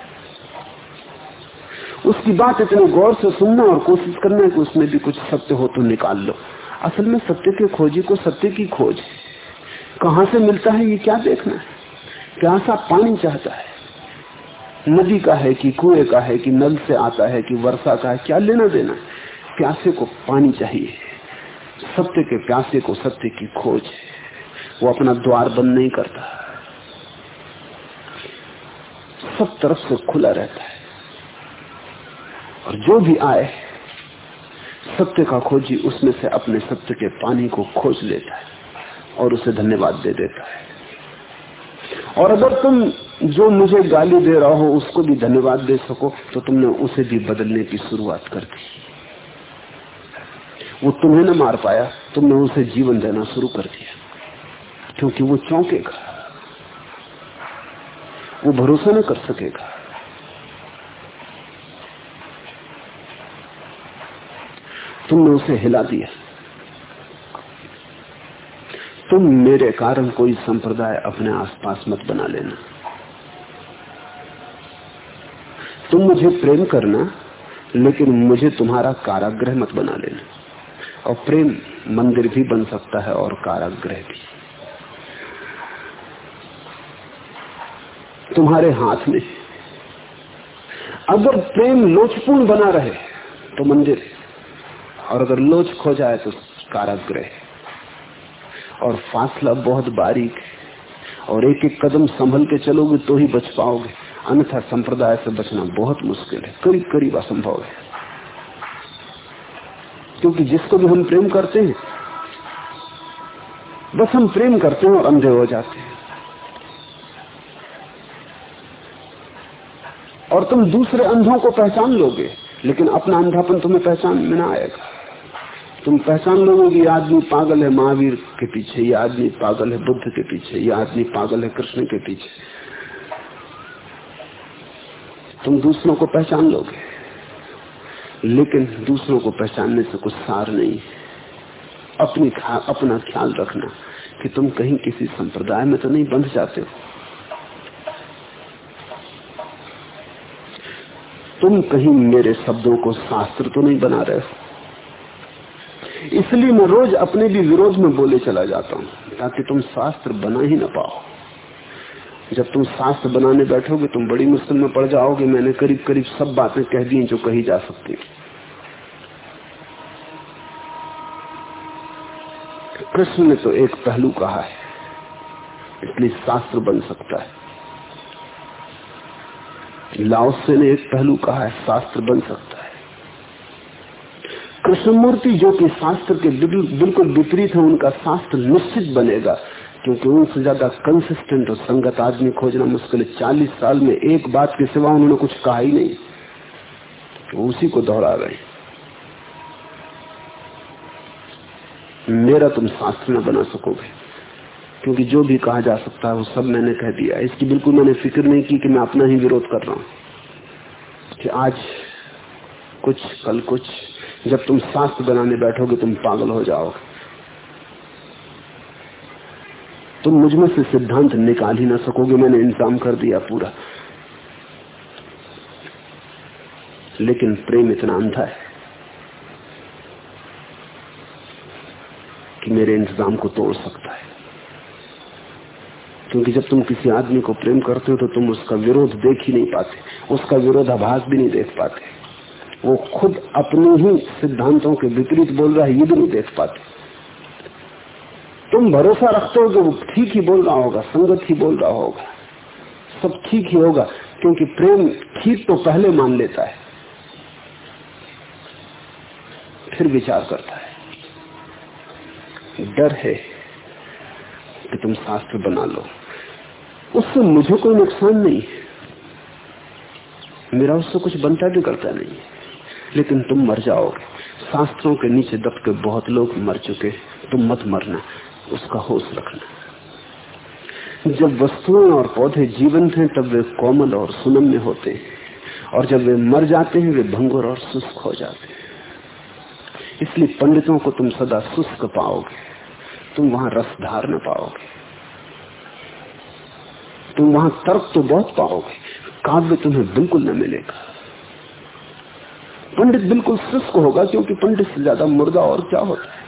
उसकी बात इतने गौर से सुनना और कोशिश करना है कि उसमें भी कुछ सत्य हो तो निकाल लो। असल में सत्य के खोजी को सत्य की खोज कहाँ से मिलता है ये क्या देखना है? प्यासा पानी चाहता है। नदी का है कि कुएँ का है कि नल से आता है कि वर्षा का है, क्या लेना देना प्यासे को पानी चाहिए। सत्य के प्यासे को सत्य की खोज वो अपना द्वार बंद नहीं करता। सब तरफ़ से खुला रहता है। और जो भी आए, सत्य का खोजी उसमें से अपने सत्य के पानी को खोज लेता है। और उसे धन्यवाद दे देता है। और अगर तुम जो मुझे गाली दे रहा हो, उसको भी धन्यवाद दे सको तो तुमने उसे भी बदलने की शुरुआत कर दी। वो तुम्हें न मार पाया, तुमने उसे जीवन देना शुरू कर दिया। क्योंकि वो चौंकेगा। वो भरोसा न कर सकेगा। तुमने उसे हिला दिया। तुम मेरे कारण कोई संप्रदाय अपने आसपास मत बना लेना। तुम मुझे प्रेम करना, लेकिन मुझे तुम्हारा काराग्रह मत बना लेना। और प्रेम मंदिर भी बन सकता है और काराग्रह भी। तुम्हारे हाथ में। अगर प्रेम लोचपूर्ण बना रहे तो मंदिर, और अगर लोच खो जाए तो काराग्रह और फासला बहुत बारीक है। और एक एक कदम संभल के चलोगे तो ही बच पाओगे। अन्यथा संप्रदाय से बचना बहुत मुश्किल है। करीब करीब असंभव है। क्योंकि जिसको भी हम प्रेम करते हैं, बस हम प्रेम करते हैं और अंधे हो जाते हैं। और तुम दूसरे अंधों को पहचान लोगे, लेकिन अपना अंधापन तुम्हें पहचान में ना आएगा। तुम पहचान लोगे कि आदमी पागल है महावीर के पीछे, ये आदमी पागल है बुद्ध के पीछे, ये आदमी पागल है कृष्ण के पीछे। तुम दूसरों को पहचान लोगे, लेकिन दूसरों को पहचानने से कुछ सार नहीं। अपनी अपना ख्याल रखना कि तुम कहीं किसी संप्रदाय में तो नहीं बंध जाते हो। तुम कहीं मेरे शब्दों को शास्त्र तो नहीं बना रहे हो। इसलिए मैं रोज अपने भी विरोध में बोले चला जाता हूँ, ताकि तुम शास्त्र बना ही ना पाओ। जब तुम शास्त्र बनाने बैठोगे, तुम बड़ी मुश्किल में पड़ जाओगे। मैंने करीब करीब सब बातें कह दी जो कही जा सकती कृष्ण ने तो एक पहलू कहा है, इसलिए शास्त्र बन सकता है। लाओसे ने एक पहलू कहा है, शास्त्र बन सकता है। कृष्णमूर्ति जो कि शास्त्र के बिल्कुल विपरीत है, उनका शास्त्र निश्चित बनेगा। क्योंकि उनसे ज़्यादा कंसिस्टेंट और संगत आदमी खोजना मुश्किल है। चालीस साल में एक बात के सिवा उन्होंने कुछ कहा ही नहीं। तो उसी को दोहरा रहे मेरा तुम शास्त्र न बना सकोगे। क्योंकि जो भी कहा जा सकता है, वो सब मैंने कह दिया इसकी बिल्कुल मैंने फ़िक्र नहीं की कि मैं अपना ही विरोध कर रहा हूँ। कि आज कुछ, कल कुछ जब तुम शास्त्र बनाने बैठोगे, तुम पागल हो जाओगे। तुम मुझमें से सिद्धांत निकाल ही ना सकोगे, मैंने इंतज़ाम कर दिया पूरा। लेकिन प्रेम इतना अंधा है कि मेरे इंतज़ाम को तोड़ सकता है। क्योंकि जब तुम किसी आदमी को प्रेम करते हो तो तुम उसका विरोध देख ही नहीं पाते, उसका विरोध विरोधाभास भी नहीं देख पाते। वो खुद अपने ही सिद्धांतों के विपरीत बोल रहा है, ये भी नहीं देख पाते। तुम भरोसा रखते हो कि वो ठीक ही बोल रहा होगा, संगत ही बोल रहा होगा, सब ठीक ही होगा, क्योंकि प्रेम ठीक तो पहले मान लेता है, फिर विचार करता है। डर है कि तुम शास्त्र बना लो। उससे मुझे कोई नुकसान नहीं है। मेरा उससे कुछ बनता भी करता नहीं है। लेकिन तुम मर जाओगे शास्त्रों के नीचे दब के बहुत लोग मर चुके। तुम मत मरना, उसका होश रखना। जब वस्तुएँ और पौधे जीवंत हैं, तब वे कोमल और सुनम्य होते हैं। और जब वे मर जाते हैं, वे भंगुर और शुष्क हो जाते हैं। इसलिए पंडितों को तुम सदा शुष्क पाओगे। तुम वहाँ रसधार न पाओगे। तुम वहाँ तर्क तो बहुत पाओगे। काव्य तुम्हें बिल्कुल न मिलेगा। पंडित बिल्कुल शुष्क होगा क्योंकि पंडित से ज़्यादा मुर्दा और क्या होता है?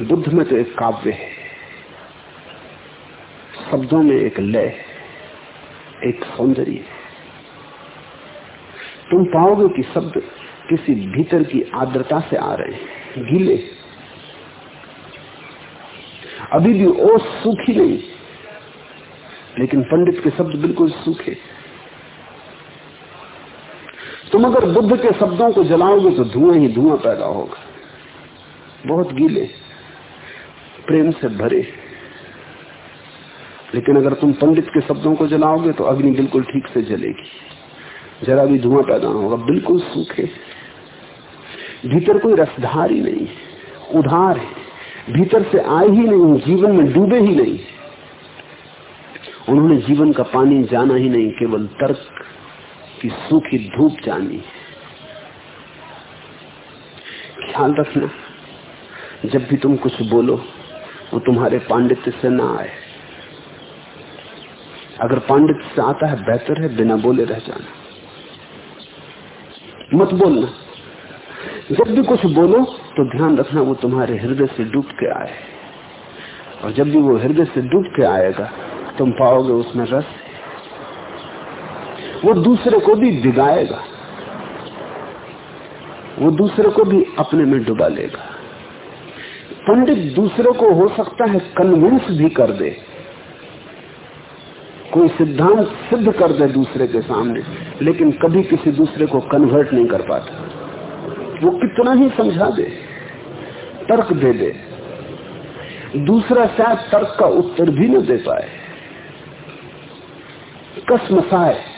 बुद्ध में तो एक काव्य है। शब्दों में एक लय एक सौंदर्य तुम पाओगे कि शब्द किसी भीतर की आर्द्रता से आ रहे हैं। गीले। अभी भी ओस सूखी नहीं। लेकिन पंडित के शब्द बिल्कुल सूखे तुम अगर बुद्ध के शब्दों को जलाओगे तो धुआँ ही धुआँ पैदा होगा। बहुत गीले, प्रेम से भरे। लेकिन अगर तुम पंडित के शब्दों को जलाओगे तो अग्नि बिल्कुल ठीक से जलेगी। जरा भी धुआँ पैदा होगा, बिल्कुल सूखे। भीतर कोई रसधार ही नहीं, उधार है। भीतर से आए ही नहीं, जीवन में डूबे ही नहीं। उन्होंने जीवन का पानी जाना ही नहीं, केवल तर्क। की सूखी धूप जानी ख्याल रखना। जब भी तुम कुछ बोलो, वो तुम्हारे पांडित्य से ना आए। अगर पांडित्य से आता है, बेहतर है बिना बोले रह जाना। मत बोलना। जब भी कुछ बोलो तो ध्यान रखना वो तुम्हारे हृदय से डूब के आए। और जब भी वो हृदय से डूब के आएगा, तुम पाओगे उसमें रस वो दूसरे को भी भिगाएगा वो दूसरे को भी अपने में डुबा लेगा। पंडित दूसरे को हो सकता है कन्विंस भी कर दे। कोई सिद्धांत सिद्ध कर दे दूसरे के सामने, लेकिन कभी किसी दूसरे को कन्वर्ट नहीं कर पाता। वो कितना ही समझा दे, तर्क दे दे। दूसरा शायद तर्क का उत्तर भी न दे पाए। कसमसाए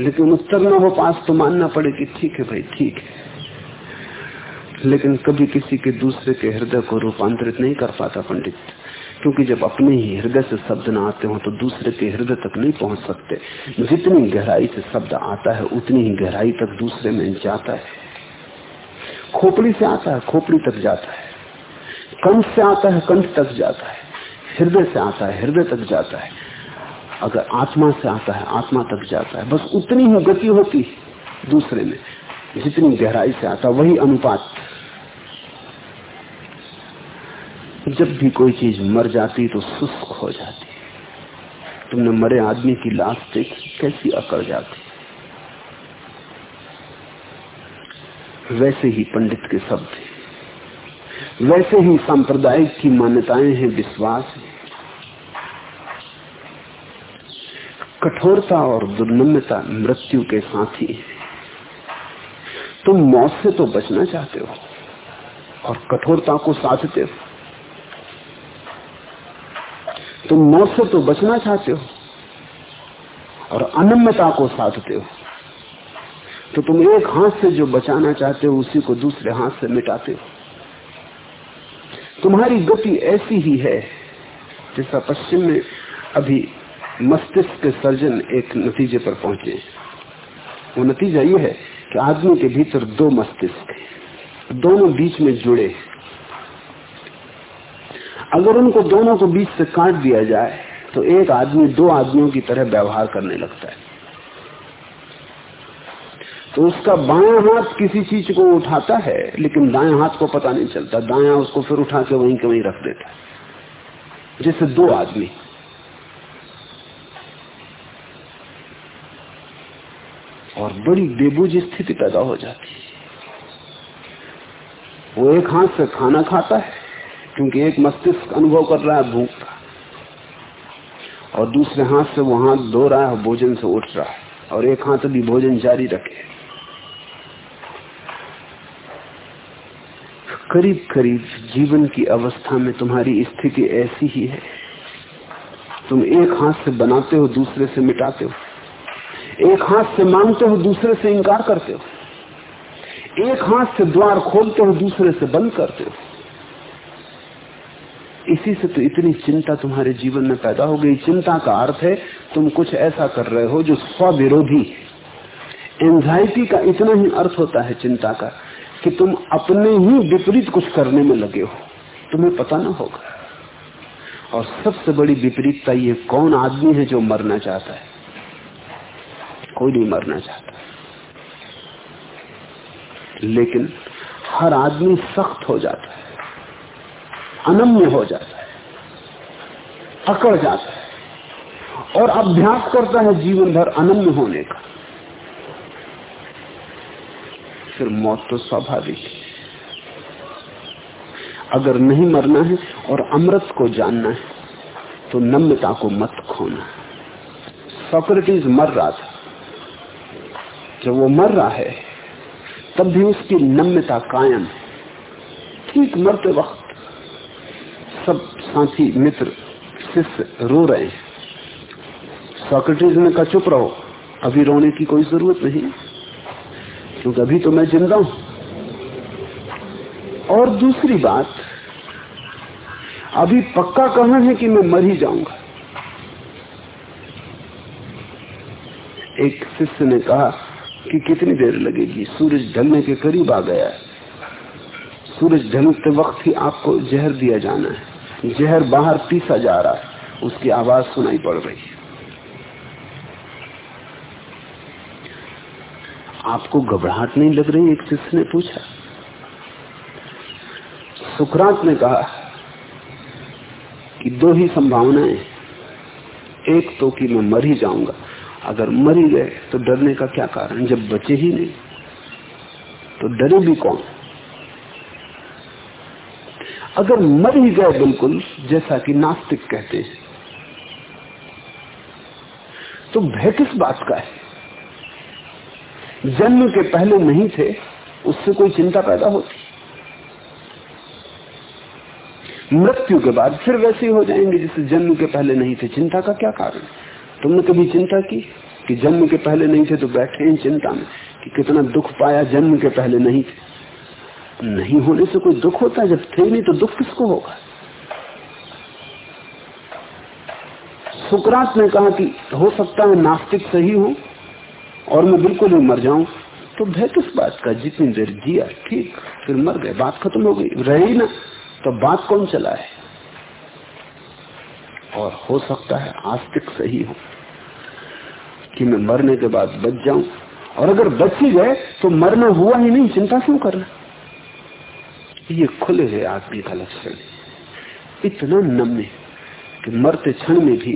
लेकिन उत्तर न हो पास तो मानना पड़े कि ठीक है भाई, ठीक है। लेकिन कभी किसी के दूसरे के हृदय को रूपांतरित नहीं कर पाता पंडित। क्योंकि जब अपने ही हृदय से शब्द ना आते हो तो दूसरे के हृदय तक नहीं पहुँच सकते। जितनी गहराई से शब्द आता है, उतनी ही गहराई तक दूसरे में जाता है। खोपड़ी से आता है, खोपड़ी तक जाता है। कंठ से आता है, कंठ तक जाता है। हृदय से आता है, हृदय तक जाता है। अगर आत्मा से आता है, आत्मा तक जाता है, बस उतनी ही गति होती दूसरे में। जितनी गहराई से आता वही अनुपात। जब भी कोई चीज़ मर जाती तो शुष्क हो जाती तुमने मरे आदमी की लाश देखी, कैसी अकड़ जाती वैसे ही पंडित के शब्द वैसे ही सांप्रदायिक की मान्यताएँ हैं, विश्वास है। कठोरता और दुर्नम्यता मृत्यु के साथी है। तुम मौत से तो बचना चाहते हो और कठोरता को साधते हो। तुम मौत से तो बचना चाहते हो और अनम्यता को साधते हो। तो तुम एक हाथ से जो बचाना चाहते हो, उसी को दूसरे हाथ से मिटाते हो। तुम्हारी गति ऐसी ही है, जैसा पश्चिम में अभी मस्तिष्क के सर्जन एक नतीजे पर पहुँचे। वो नतीजा ये है कि आदमी के भीतर दो मस्तिष्क दोनों बीच में जुड़े अगर उनको दोनों को बीच से काट दिया जाए तो एक आदमी दो आदमियों की तरह व्यवहार करने लगता है। तो उसका बाया हाथ किसी चीज़ को उठाता है, लेकिन दाया हाथ को पता नहीं चलता। दाया उसको फिर उठा के वहीं के वहीं रख देता है। जैसे दो आदमी। और बड़ी बेबूज स्थिति पैदा हो जाती है। वो एक हाथ से खाना खाता है, क्योंकि एक मस्तिष्क अनुभव कर रहा है भूख का। और दूसरे हाथ से वो हाथ धो रहा है भोजन से उठ रहा है, और एक हाथ भी भोजन जारी रखे। करीब करीब जीवन की अवस्था में तुम्हारी स्थिति ऐसी ही है। तुम एक हाथ से बनाते हो, दूसरे से मिटाते हो। एक हाथ से मांगते हो, दूसरे से इंकार करते हो। एक हाथ से द्वार खोलते हो, दूसरे से बंद करते हो। इसी से तो इतनी चिंता तुम्हारे जीवन में पैदा हो गई। चिंता का अर्थ है, तुम कुछ ऐसा कर रहे हो जो स्वविरोधी एंजाइटी का इतना ही अर्थ होता है चिंता का, कि तुम अपने ही विपरीत कुछ करने में लगे हो। तुम्हें पता ना होगा। और सबसे बड़ी विपरीतता ये कौन आदमी है जो मरना चाहता है? कोई नहीं मरना चाहता लेकिन हर आदमी सख्त हो जाता है, अनम्य हो जाता है अकड़ जाता है और अभ्यास करता है जीवन भर अनम्य होने का। फिर मौत तो स्वाभाविक है अगर नहीं मरना है और अमृत को जानना है तो नम्यता को मत खोना। सोक्रेटिस मर रहा था। जब वो मर रहा है, तब भी उसकी नम्यता कायम है। ठीक मरते वक्त सब साथी, मित्र, शिष्य रो रहे हैं। सोक्रेटिस ने कहा, चुप रहो, अभी रोने की कोई ज़रूरत नहीं, क्योंकि अभी तो मैं ज़िंदा हूँ। और दूसरी बात, अभी पक्का कहना है कि मैं मर ही जाऊँगा। एक शिष्य ने कहा कि कितनी देर लगेगी? सूरज ढलने के करीब आ गया है। सूरज ढलते वक्त ही आपको जहर दिया जाना है। जहर बाहर पीसा जा रहा है। उसकी आवाज़ सुनाई पड़ रही है। आपको घबराहट नहीं लग रही? एक शिष्य ने पूछा। सुखरात ने कहा कि दो ही संभावनाएँ एक तो कि मैं मर ही जाऊँगा। अगर मर ही गए तो डरने का क्या कारण? जब बचे ही नहीं तो डरे भी कौन? अगर मर ही गए बिल्कुल, जैसा कि नास्तिक कहते हैं तो भय किस बात का है? जन्म के पहले नहीं थे, उससे कोई चिंता पैदा होती। मृत्यु के बाद फिर वैसे ही हो जाएँगे जिसे जन्म के पहले नहीं थे। चिंता का क्या कारण? तुमने कभी चिंता की कि जन्म के पहले नहीं थे तो बैठे हैं चिंता में कि कितना दुख पाया जन्म के पहले नहीं थे? नहीं होने से कोई दुख होता जब थे नहीं तो दुख किसको होगा? सुकरात ने कहा कि हो सकता है नास्तिक सही हो और मैं बिल्कुल ही मर जाऊँ। तो भय किस बात का? जितनी देर जिया, ठीक, फिर मर गए, बात खत्म हो गई, रही ना तो बात कौन चला है और हो सकता है आस्तिक सही हो कि मैं मरने के बाद बच जाऊँ। और अगर बच ही गए तो मरना हुआ ही नहीं, चिंता क्यों करना ये खुले है आदमी का लक्षण इतना नम्य कि मरते क्षण में भी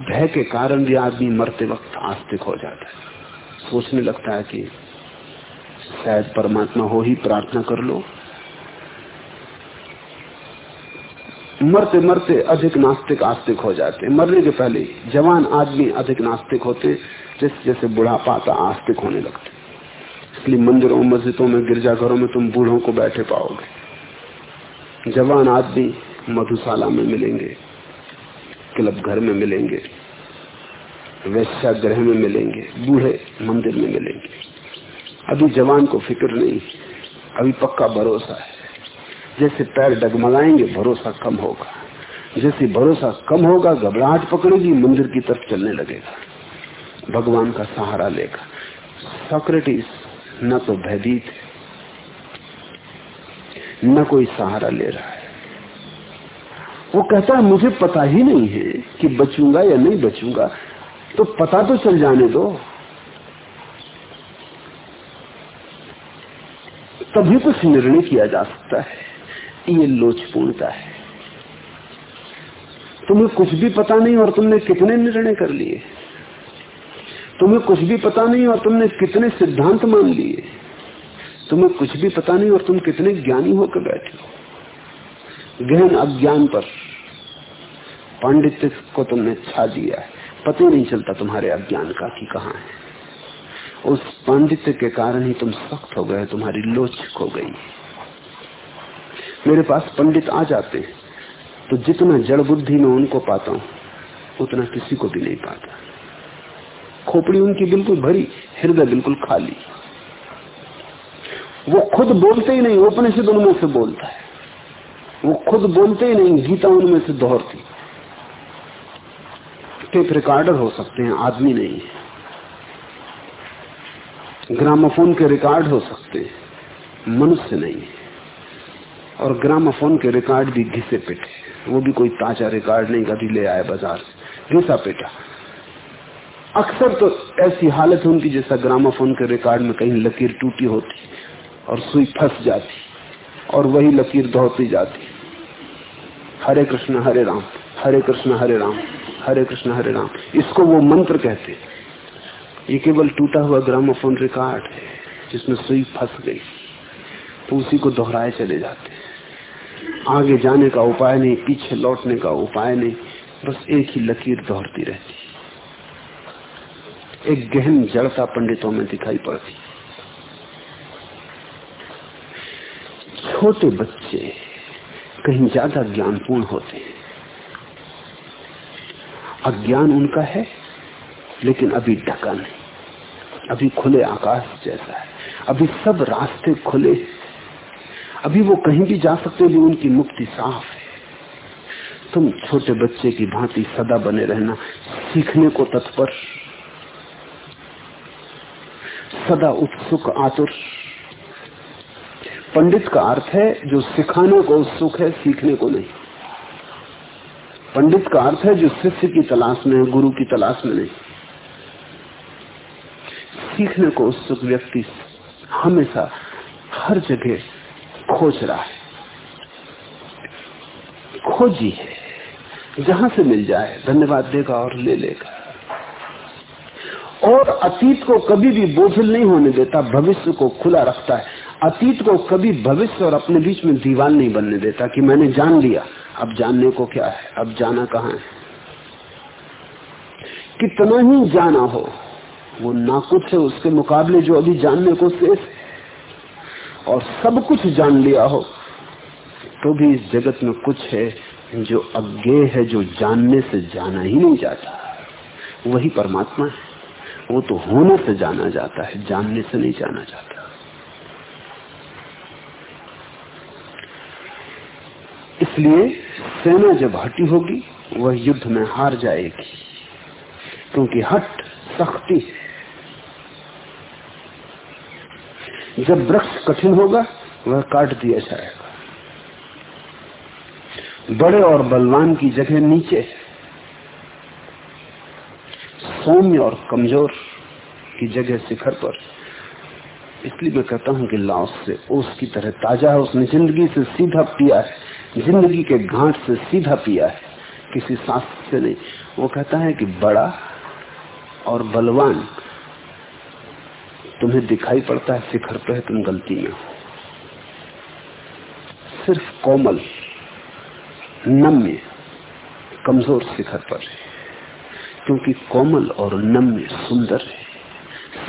भय के कारण भी आदमी मरते वक्त आस्तिक हो जाता है। सोचने लगता है कि शायद परमात्मा हो ही प्रार्थना कर लो मरते मरते अधिक नास्तिक आस्तिक हो जाते मरने के पहले जवान आदमी अधिक नास्तिक होते जैसे जैसे बुढ़ापा आता आस्तिक होने लगते इसलिए मंदिरों, मस्जिदों में, गिरजाघरों में तुम बूढ़ों को बैठे पाओगे। जवान आदमी मधुशाला में मिलेंगे, क्लब घर में मिलेंगे वैश्याग्रह में मिलेंगे, बूढ़े मंदिर में मिलेंगे। अभी जवान को फ़िक्र नहीं, अभी पक्का भरोसा है। जैसे पैर डगमगाएँगे, भरोसा कम होगा। जैसे भरोसा कम होगा, घबराहट पकड़ेगी, मंदिर की तरफ़ चलने लगेगा। भगवान का सहारा लेगा। सोक्रेटिस, न तो भयभीत है, न कोई सहारा ले रहा है। वो कहता है, मुझे पता ही नहीं है कि बचूँगा या नहीं बचूँगा। तो पता तो चल जाने दो। तभी कुछ निर्णय किया जा सकता है। ये लोचपूर्णता है। तुम्हें कुछ भी पता नहीं और तुमने कितने निर्णय कर लिए। तुम्हें कुछ भी पता नहीं और तुमने कितने सिद्धांत मान लिए। तुम्हें कुछ भी पता नहीं और तुम कितने ज्ञानी होकर बैठे हो। गहन अज्ञान पर पांडित्य को तुमने छा दिया है। पता नहीं चलता तुम्हारे अज्ञान का कि कहा है। उस पांडित्य के कारण ही तुम सख्त हो गए, तुम्हारी लोच खो गई। मेरे पास पंडित आ जाते हैं तो जितना जड़ बुद्धि में उनको पाता हूँ, उतना किसी को भी नहीं पाता। खोपड़ी उनकी बिल्कुल भरी, हृदय बिल्कुल खाली। वो खुद बोलते ही नहीं अपने से उनमें से बोलता है। वो खुद बोलते ही नहीं, गीता उनमें से दोहरती। टेप रिकॉर्डर हो सकते हैं, आदमी नहीं है। ग्रामोफोन के रिकॉर्ड हो सकते हैं, मनुष्य नहीं है। और ग्रामाफोन के रिकॉर्ड भी घिसे पिटे। वो भी कोई ताज़ा रिकॉर्ड नहीं, कभी ले आए बाज़ार से। घिसा पिटा। अक्सर तो ऐसी हालत है उनकी जैसा ग्रामाफोन के रिकॉर्ड में कहीं लकीर टूटी होती और सुई फंस जाती और वही लकीर दौड़ती जाती। हरे कृष्ण, हरे राम, हरे कृष्ण, हरे राम, हरे कृष्ण, हरे राम। इसको वो मंत्र कहते ये केवल टूटा हुआ ग्रामोफोन रिकॉर्ड है जिसमें सुई फंस गई। तो उसी को दोहराए चले जाते आगे जाने का उपाय नहीं, पीछे लौटने का उपाय नहीं, बस एक ही लकीर दौड़ती रहती। एक गहन जड़ता पंडितों में दिखाई पड़ती। छोटे बच्चे कहीं ज़्यादा ज्ञानपूर्ण होते हैं। अज्ञान उनका है, लेकिन अभी ढका नहीं। अभी खुले आकाश जैसा है। अभी सब रास्ते खुले अभी वो कहीं भी जा सकते भी उनकी मुक्ति साफ़ है। तुम छोटे बच्चे की भांति सदा बने रहना सीखने को तत्पर। सदा उत्सुक आतुर। पंडित का अर्थ है, जो सिखाने को उत्सुक है, सीखने को नहीं। पंडित का अर्थ है, जो शिष्य की तलाश में है, गुरु की तलाश में नहीं। सीखने को उत्सुक व्यक्ति हमेशा हर जगह खोज रहा है। खोजी है। जहाँ से मिल जाए, धन्यवाद देगा और ले लेगा। और अतीत को कभी भी बोझिल नहीं होने देता, भविष्य को खुला रखता है। अतीत को कभी भविष्य और अपने बीच में दीवार नहीं बनने देता कि मैंने जान लिया, अब जानने को क्या है, अब जाना कहाँ है? कितना ही जाना हो, वो ना कुछ है उसके मुकाबले जो अभी जानने को शेष है। और सब कुछ जान लिया हो तो भी इस जगत में कुछ है जो अज्ञे है, जो जानने से जाना ही नहीं जाता। वही परमात्मा है। वो तो होने से जाना जाता है, जानने से नहीं जाना जाता। इसलिए सेना जब हटी होगी, वह युद्ध में हार जाएगी, क्योंकि हट सख्ती जब वृक्ष कठिन होगा, वह काट दिया जाएगा। बड़े और बलवान की जगह नीचे सौम्य और कमज़ोर की जगह शिखर पर इसलिए मैं कहता हूँ कि लाओस से ओस की तरह ताज़ा है, उसने ज़िंदगी से सीधा पिया है। ज़िंदगी के घाट से सीधा पिया है। किसी शास्त्र से नहीं। वो कहता है कि बड़ा और बलवान तुम्हें दिखाई पड़ता है शिखर पर है तुम गलती में हो। सिर्फ़ कोमल, नम्य, कमज़ोर शिखर पर है। क्योंकि कोमल और नम्य सुंदर है,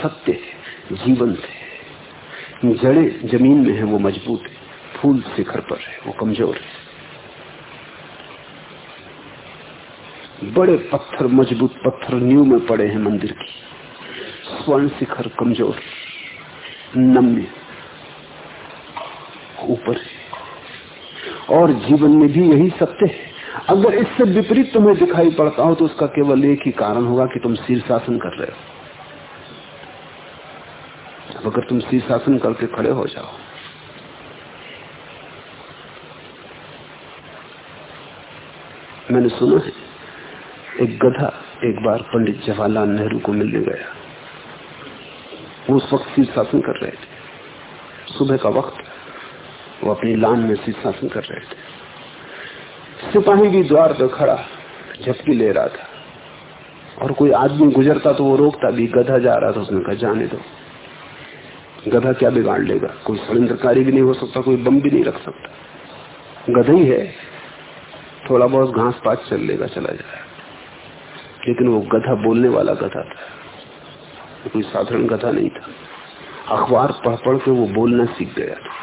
सत्य है, जीवंत है। जड़े ज़मीन में है, वो मज़बूत है। फूल शिखर पर है, वो कमज़ोर है। बड़े पत्थर, मज़बूत पत्थर न्यू में पड़े हैं मंदिर की। स्वर्ण शिखर कमज़ोर, नम्य, ऊपर। और जीवन में भी यही सत्य है। अगर इससे विपरीत तुम्हें दिखाई पड़ता हो तो उसका केवल एक ही कारण होगा कि तुम शीर्षासन कर रहे हो। अगर तुम शीर्षासन करके खड़े हो जाओ, मैंने सुना है, एक गधा एक बार पंडित जवाहरलाल नेहरू को मिलने गया। वो उस वक्त शीर्षासन कर रहे थे। सुबह का वक्त, वो अपनी लान में शीर्षासन कर रहे थे। सिपाही भी द्वार पर खड़ा, झपकी ले रहा था। और कोई आदमी गुजरता तो वो रोकता भी, गधा जा रहा था, उसने कहा, जाने दो। गधा क्या बिगाड़ लेगा? कोई षडंत्रकारी भी नहीं हो सकता, कोई बम भी नहीं रख सकता। गधा ही है। थोड़ा बहुत घास पात चल लेगा, चला जाए लेकिन वो गधा बोलने वाला गधा था। कोई साधारण गधा नहीं था। अखबार पढ़ पढ़ के वो बोलना सीख गया था।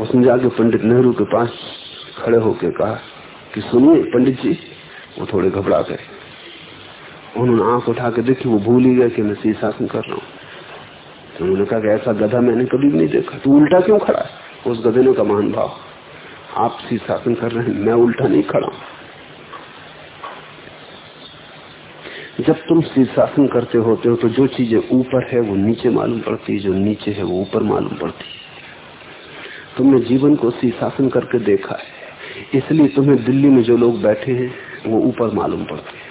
उसने जाके पंडित नेहरू के पास खड़े होके कहा कि सुनिए पंडित जी, वो थोड़े घबरा गए। उन्होंने आँख उठा के देखी, वो भूल ही गया कि मैं शीर्षासन कर रहा हूँ। तो उन्होंने कहा कि ऐसा गधा मैंने कभी नहीं देखा। तू उल्टा क्यों खड़ा है? उस गधे ने का महान भाव आप शीर्षासन कर रहे हैं, मैं उल्टा नहीं खड़ा जब तुम शीर्षासन करते होते हो तो जो चीज़ें ऊपर है, वो नीचे मालूम पड़ती है, जो नीचे है, वो ऊपर मालूम पड़ती है। तुमने जीवन को शीर्षासन करके देखा है। इसलिए तुम्हें दिल्ली में जो लोग बैठे हैं, वो ऊपर मालूम पड़ते हैं।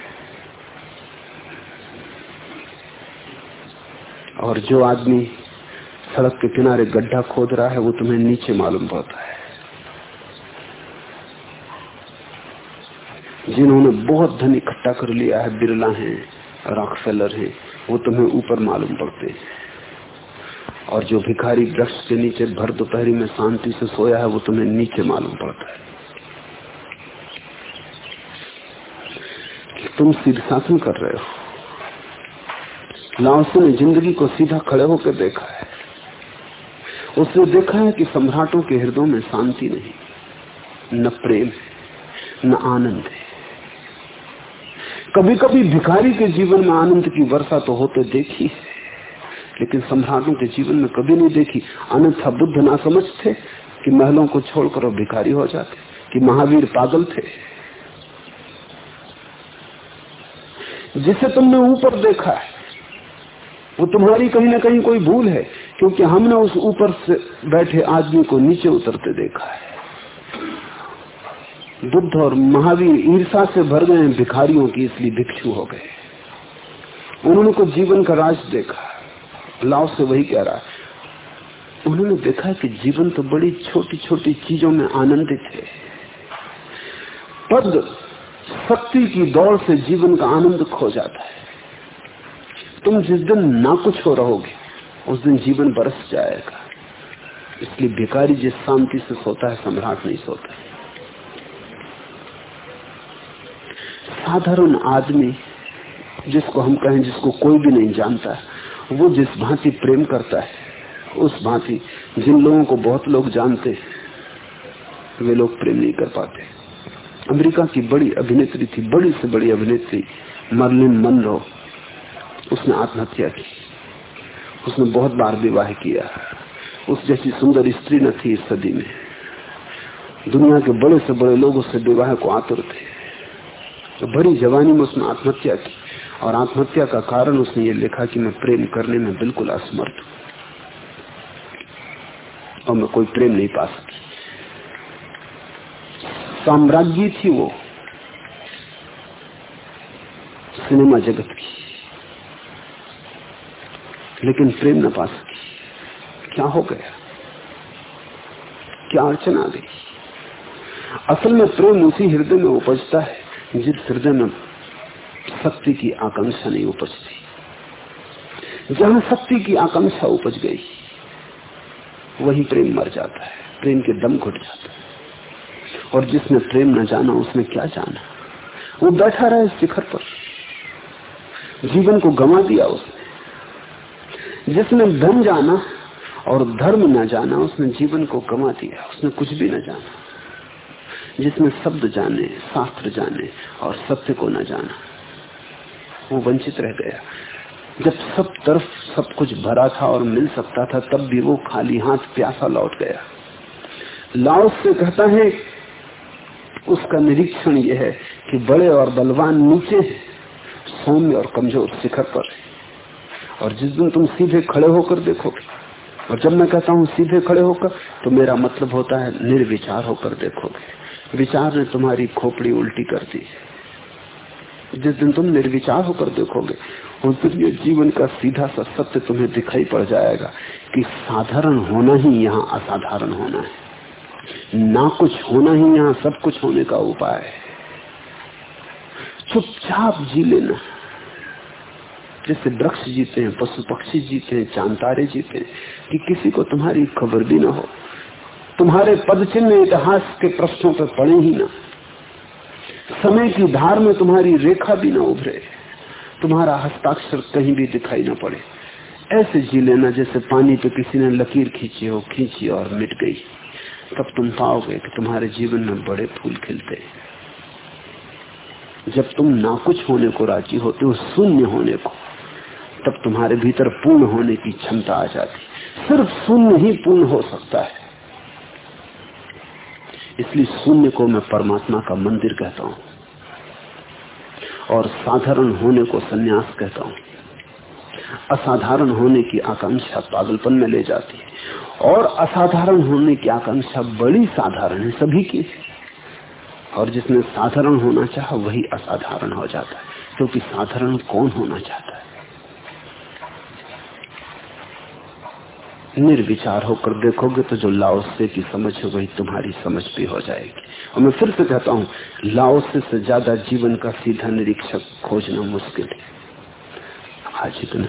और जो आदमी सड़क के किनारे गड्ढा खोद रहा है, वो तुम्हें नीचे मालूम पड़ता है। जिन्होंने बहुत धन इकट्ठा कर लिया है, बिरला है रॉकफेलर है, वो तुम्हें ऊपर मालूम पड़ते हैं। और जो भिखारी वृक्ष के नीचे भर दोपहरी में शांति से सोया है, वो तुम्हें नीचे मालूम पड़ता है। तुम शीर्षासन कर रहे हो। लाओसे ने ज़िंदगी को सीधा खड़े होकर देखा है। उसने देखा है कि सम्राटों के हृदयों में शांति नहीं, न प्रेम है, न आनंद है। कभी कभी भिखारी के जीवन में आनंद की वर्षा तो होते देखी लेकिन सम्राटों के जीवन में कभी नहीं देखी। अन्यथा बुद्ध ना समझते कि महलों को छोड़कर वो भिखारी हो जाते, कि महावीर पागल थे। जिसे तुमने ऊपर देखा है, वो तुम्हारी कहीं ना कहीं कोई भूल है, क्योंकि हमने उस ऊपर से बैठे आदमी को नीचे उतरते देखा है। बुद्ध और महावीर ईर्षा से भर गए भिखारियों की इसलिए भिक्षु हो गए। उन्होंने को जीवन का राज देखा। लाव से वही कह रहा है। उन्होंने देखा कि जीवन तो बड़ी छोटी छोटी चीज़ों में आनंदित है। पद शक्ति की दौड़ से जीवन का आनंद खो जाता है। तुम जिस दिन ना कुछ हो रहोगे, उस दिन जीवन बरस जाएगा। इसलिए भिकारी जिस शांति से सोता है, सम्राट नहीं सोता। साधारण आदमी जिसको हम कहें, जिसको कोई भी नहीं जानता, वो जिस भांति प्रेम करता है, उस भांति जिन लोगों को बहुत लोग जानते वे लोग प्रेम नहीं कर पाते। अमेरिका की बड़ी अभिनेत्री थी, बड़ी से बड़ी अभिनेत्री, मर्लिन मनरो, उसने आत्महत्या की। उसने बहुत बार विवाह किया। उस जैसी सुंदर स्त्री न थी इस सदी में। दुनिया के बड़े से बड़े लोग उससे विवाह को आतुर थे। तो बड़ी जवानी में उसने आत्महत्या की। और आत्महत्या का कारण उसने ये लिखा कि मैं प्रेम करने में बिल्कुल असमर्थ हूँ। और मैं कोई प्रेम नहीं पा सकी। साम्राज्य थी वो। सिनेमा जगत की। लेकिन प्रेम न पा सकी। क्या हो गया? क्या अड़चन आ गई? असल में प्रेम उसी हृदय में उपजता है जिस हृदय में शक्ति की आकांक्षा नहीं उपजती जहाँ शक्ति की आकांक्षा उपज गई, वही प्रेम मर जाता है, प्रेम के दम घुट जाता है। और जिसने प्रेम न जाना, उसने क्या जाना? वो बैठा रहा है शिखर पर। जीवन को गमा दिया उसने। जिसने धन जाना और धर्म न जाना, उसने जीवन को गमा दिया। उसने कुछ भी न जाना। जिसने शब्द जाने, शास्त्र जाने और सत्य को न जाना। वो वंचित रह गया। जब सब तरफ़ सब कुछ भरा था और मिल सकता था, तब भी वो खाली हाथ प्यासा लौट गया। लाओस से कहता है, उसका निरीक्षण यह है कि बड़े और बलवान नीचे है, सौम्य और कमज़ोर शिखर पर और जिस दिन तुम सीधे खड़े होकर देखोगे, और जब मैं कहता हूँ सीधे खड़े होकर तो मेरा मतलब होता है निर्विचार होकर देखोगे। विचार ने तुम्हारी खोपड़ी उल्टी कर दी। जिस दिन तुम निर्विचार होकर देखोगे, उस दिन ये जीवन का सीधा सा सत्य तुम्हें दिखाई पड़ जाएगा कि साधारण होना ही यहाँ असाधारण होना है। ना कुछ होना ही यहाँ सब कुछ होने का उपाय है। चुपचाप जी लेना। जैसे वृक्ष जीते हैं, पशु पक्षी जीते हैं, चांतारे जीते हैं, कि किसी को तुम्हारी खबर भी ना हो। तुम्हारे पद चिन्ह इतिहास के प्रश्नों पर पड़े ही ना। समय की धार में तुम्हारी रेखा भी ना उभरे। तुम्हारा हस्ताक्षर कहीं भी दिखाई ना पड़े। ऐसे जी लेना जैसे पानी पे किसी ने लकीर खींची हो, खींची और मिट गई। तब तुम पाओगे कि तुम्हारे जीवन में बड़े फूल खिलते जब तुम ना कुछ होने को राज़ी होते हो, शून्य होने को, तब तुम्हारे भीतर पूर्ण होने की क्षमता आ जाती। सिर्फ़ शून्य ही पूर्ण हो सकता है। इसलिए शून्य को मैं परमात्मा का मंदिर कहता हूँ। और साधारण होने को सन्यास कहता हूँ। असाधारण होने की आकांक्षा पागलपन में ले जाती है। और असाधारण होने की आकांक्षा बड़ी साधारण है सभी की। और जिसने साधारण होना चाहा, वही असाधारण हो जाता है। क्योंकि साधारण कौन होना चाहता है? निर्विचार होकर देखोगे तो जो लाओसे की समझ हो वही तुम्हारी समझ भी हो जाएगी। और मैं फिर से कहता हूँ लाओसे से ज़्यादा जीवन का सीधा निरीक्षक खोजना मुश्किल है। आज इतना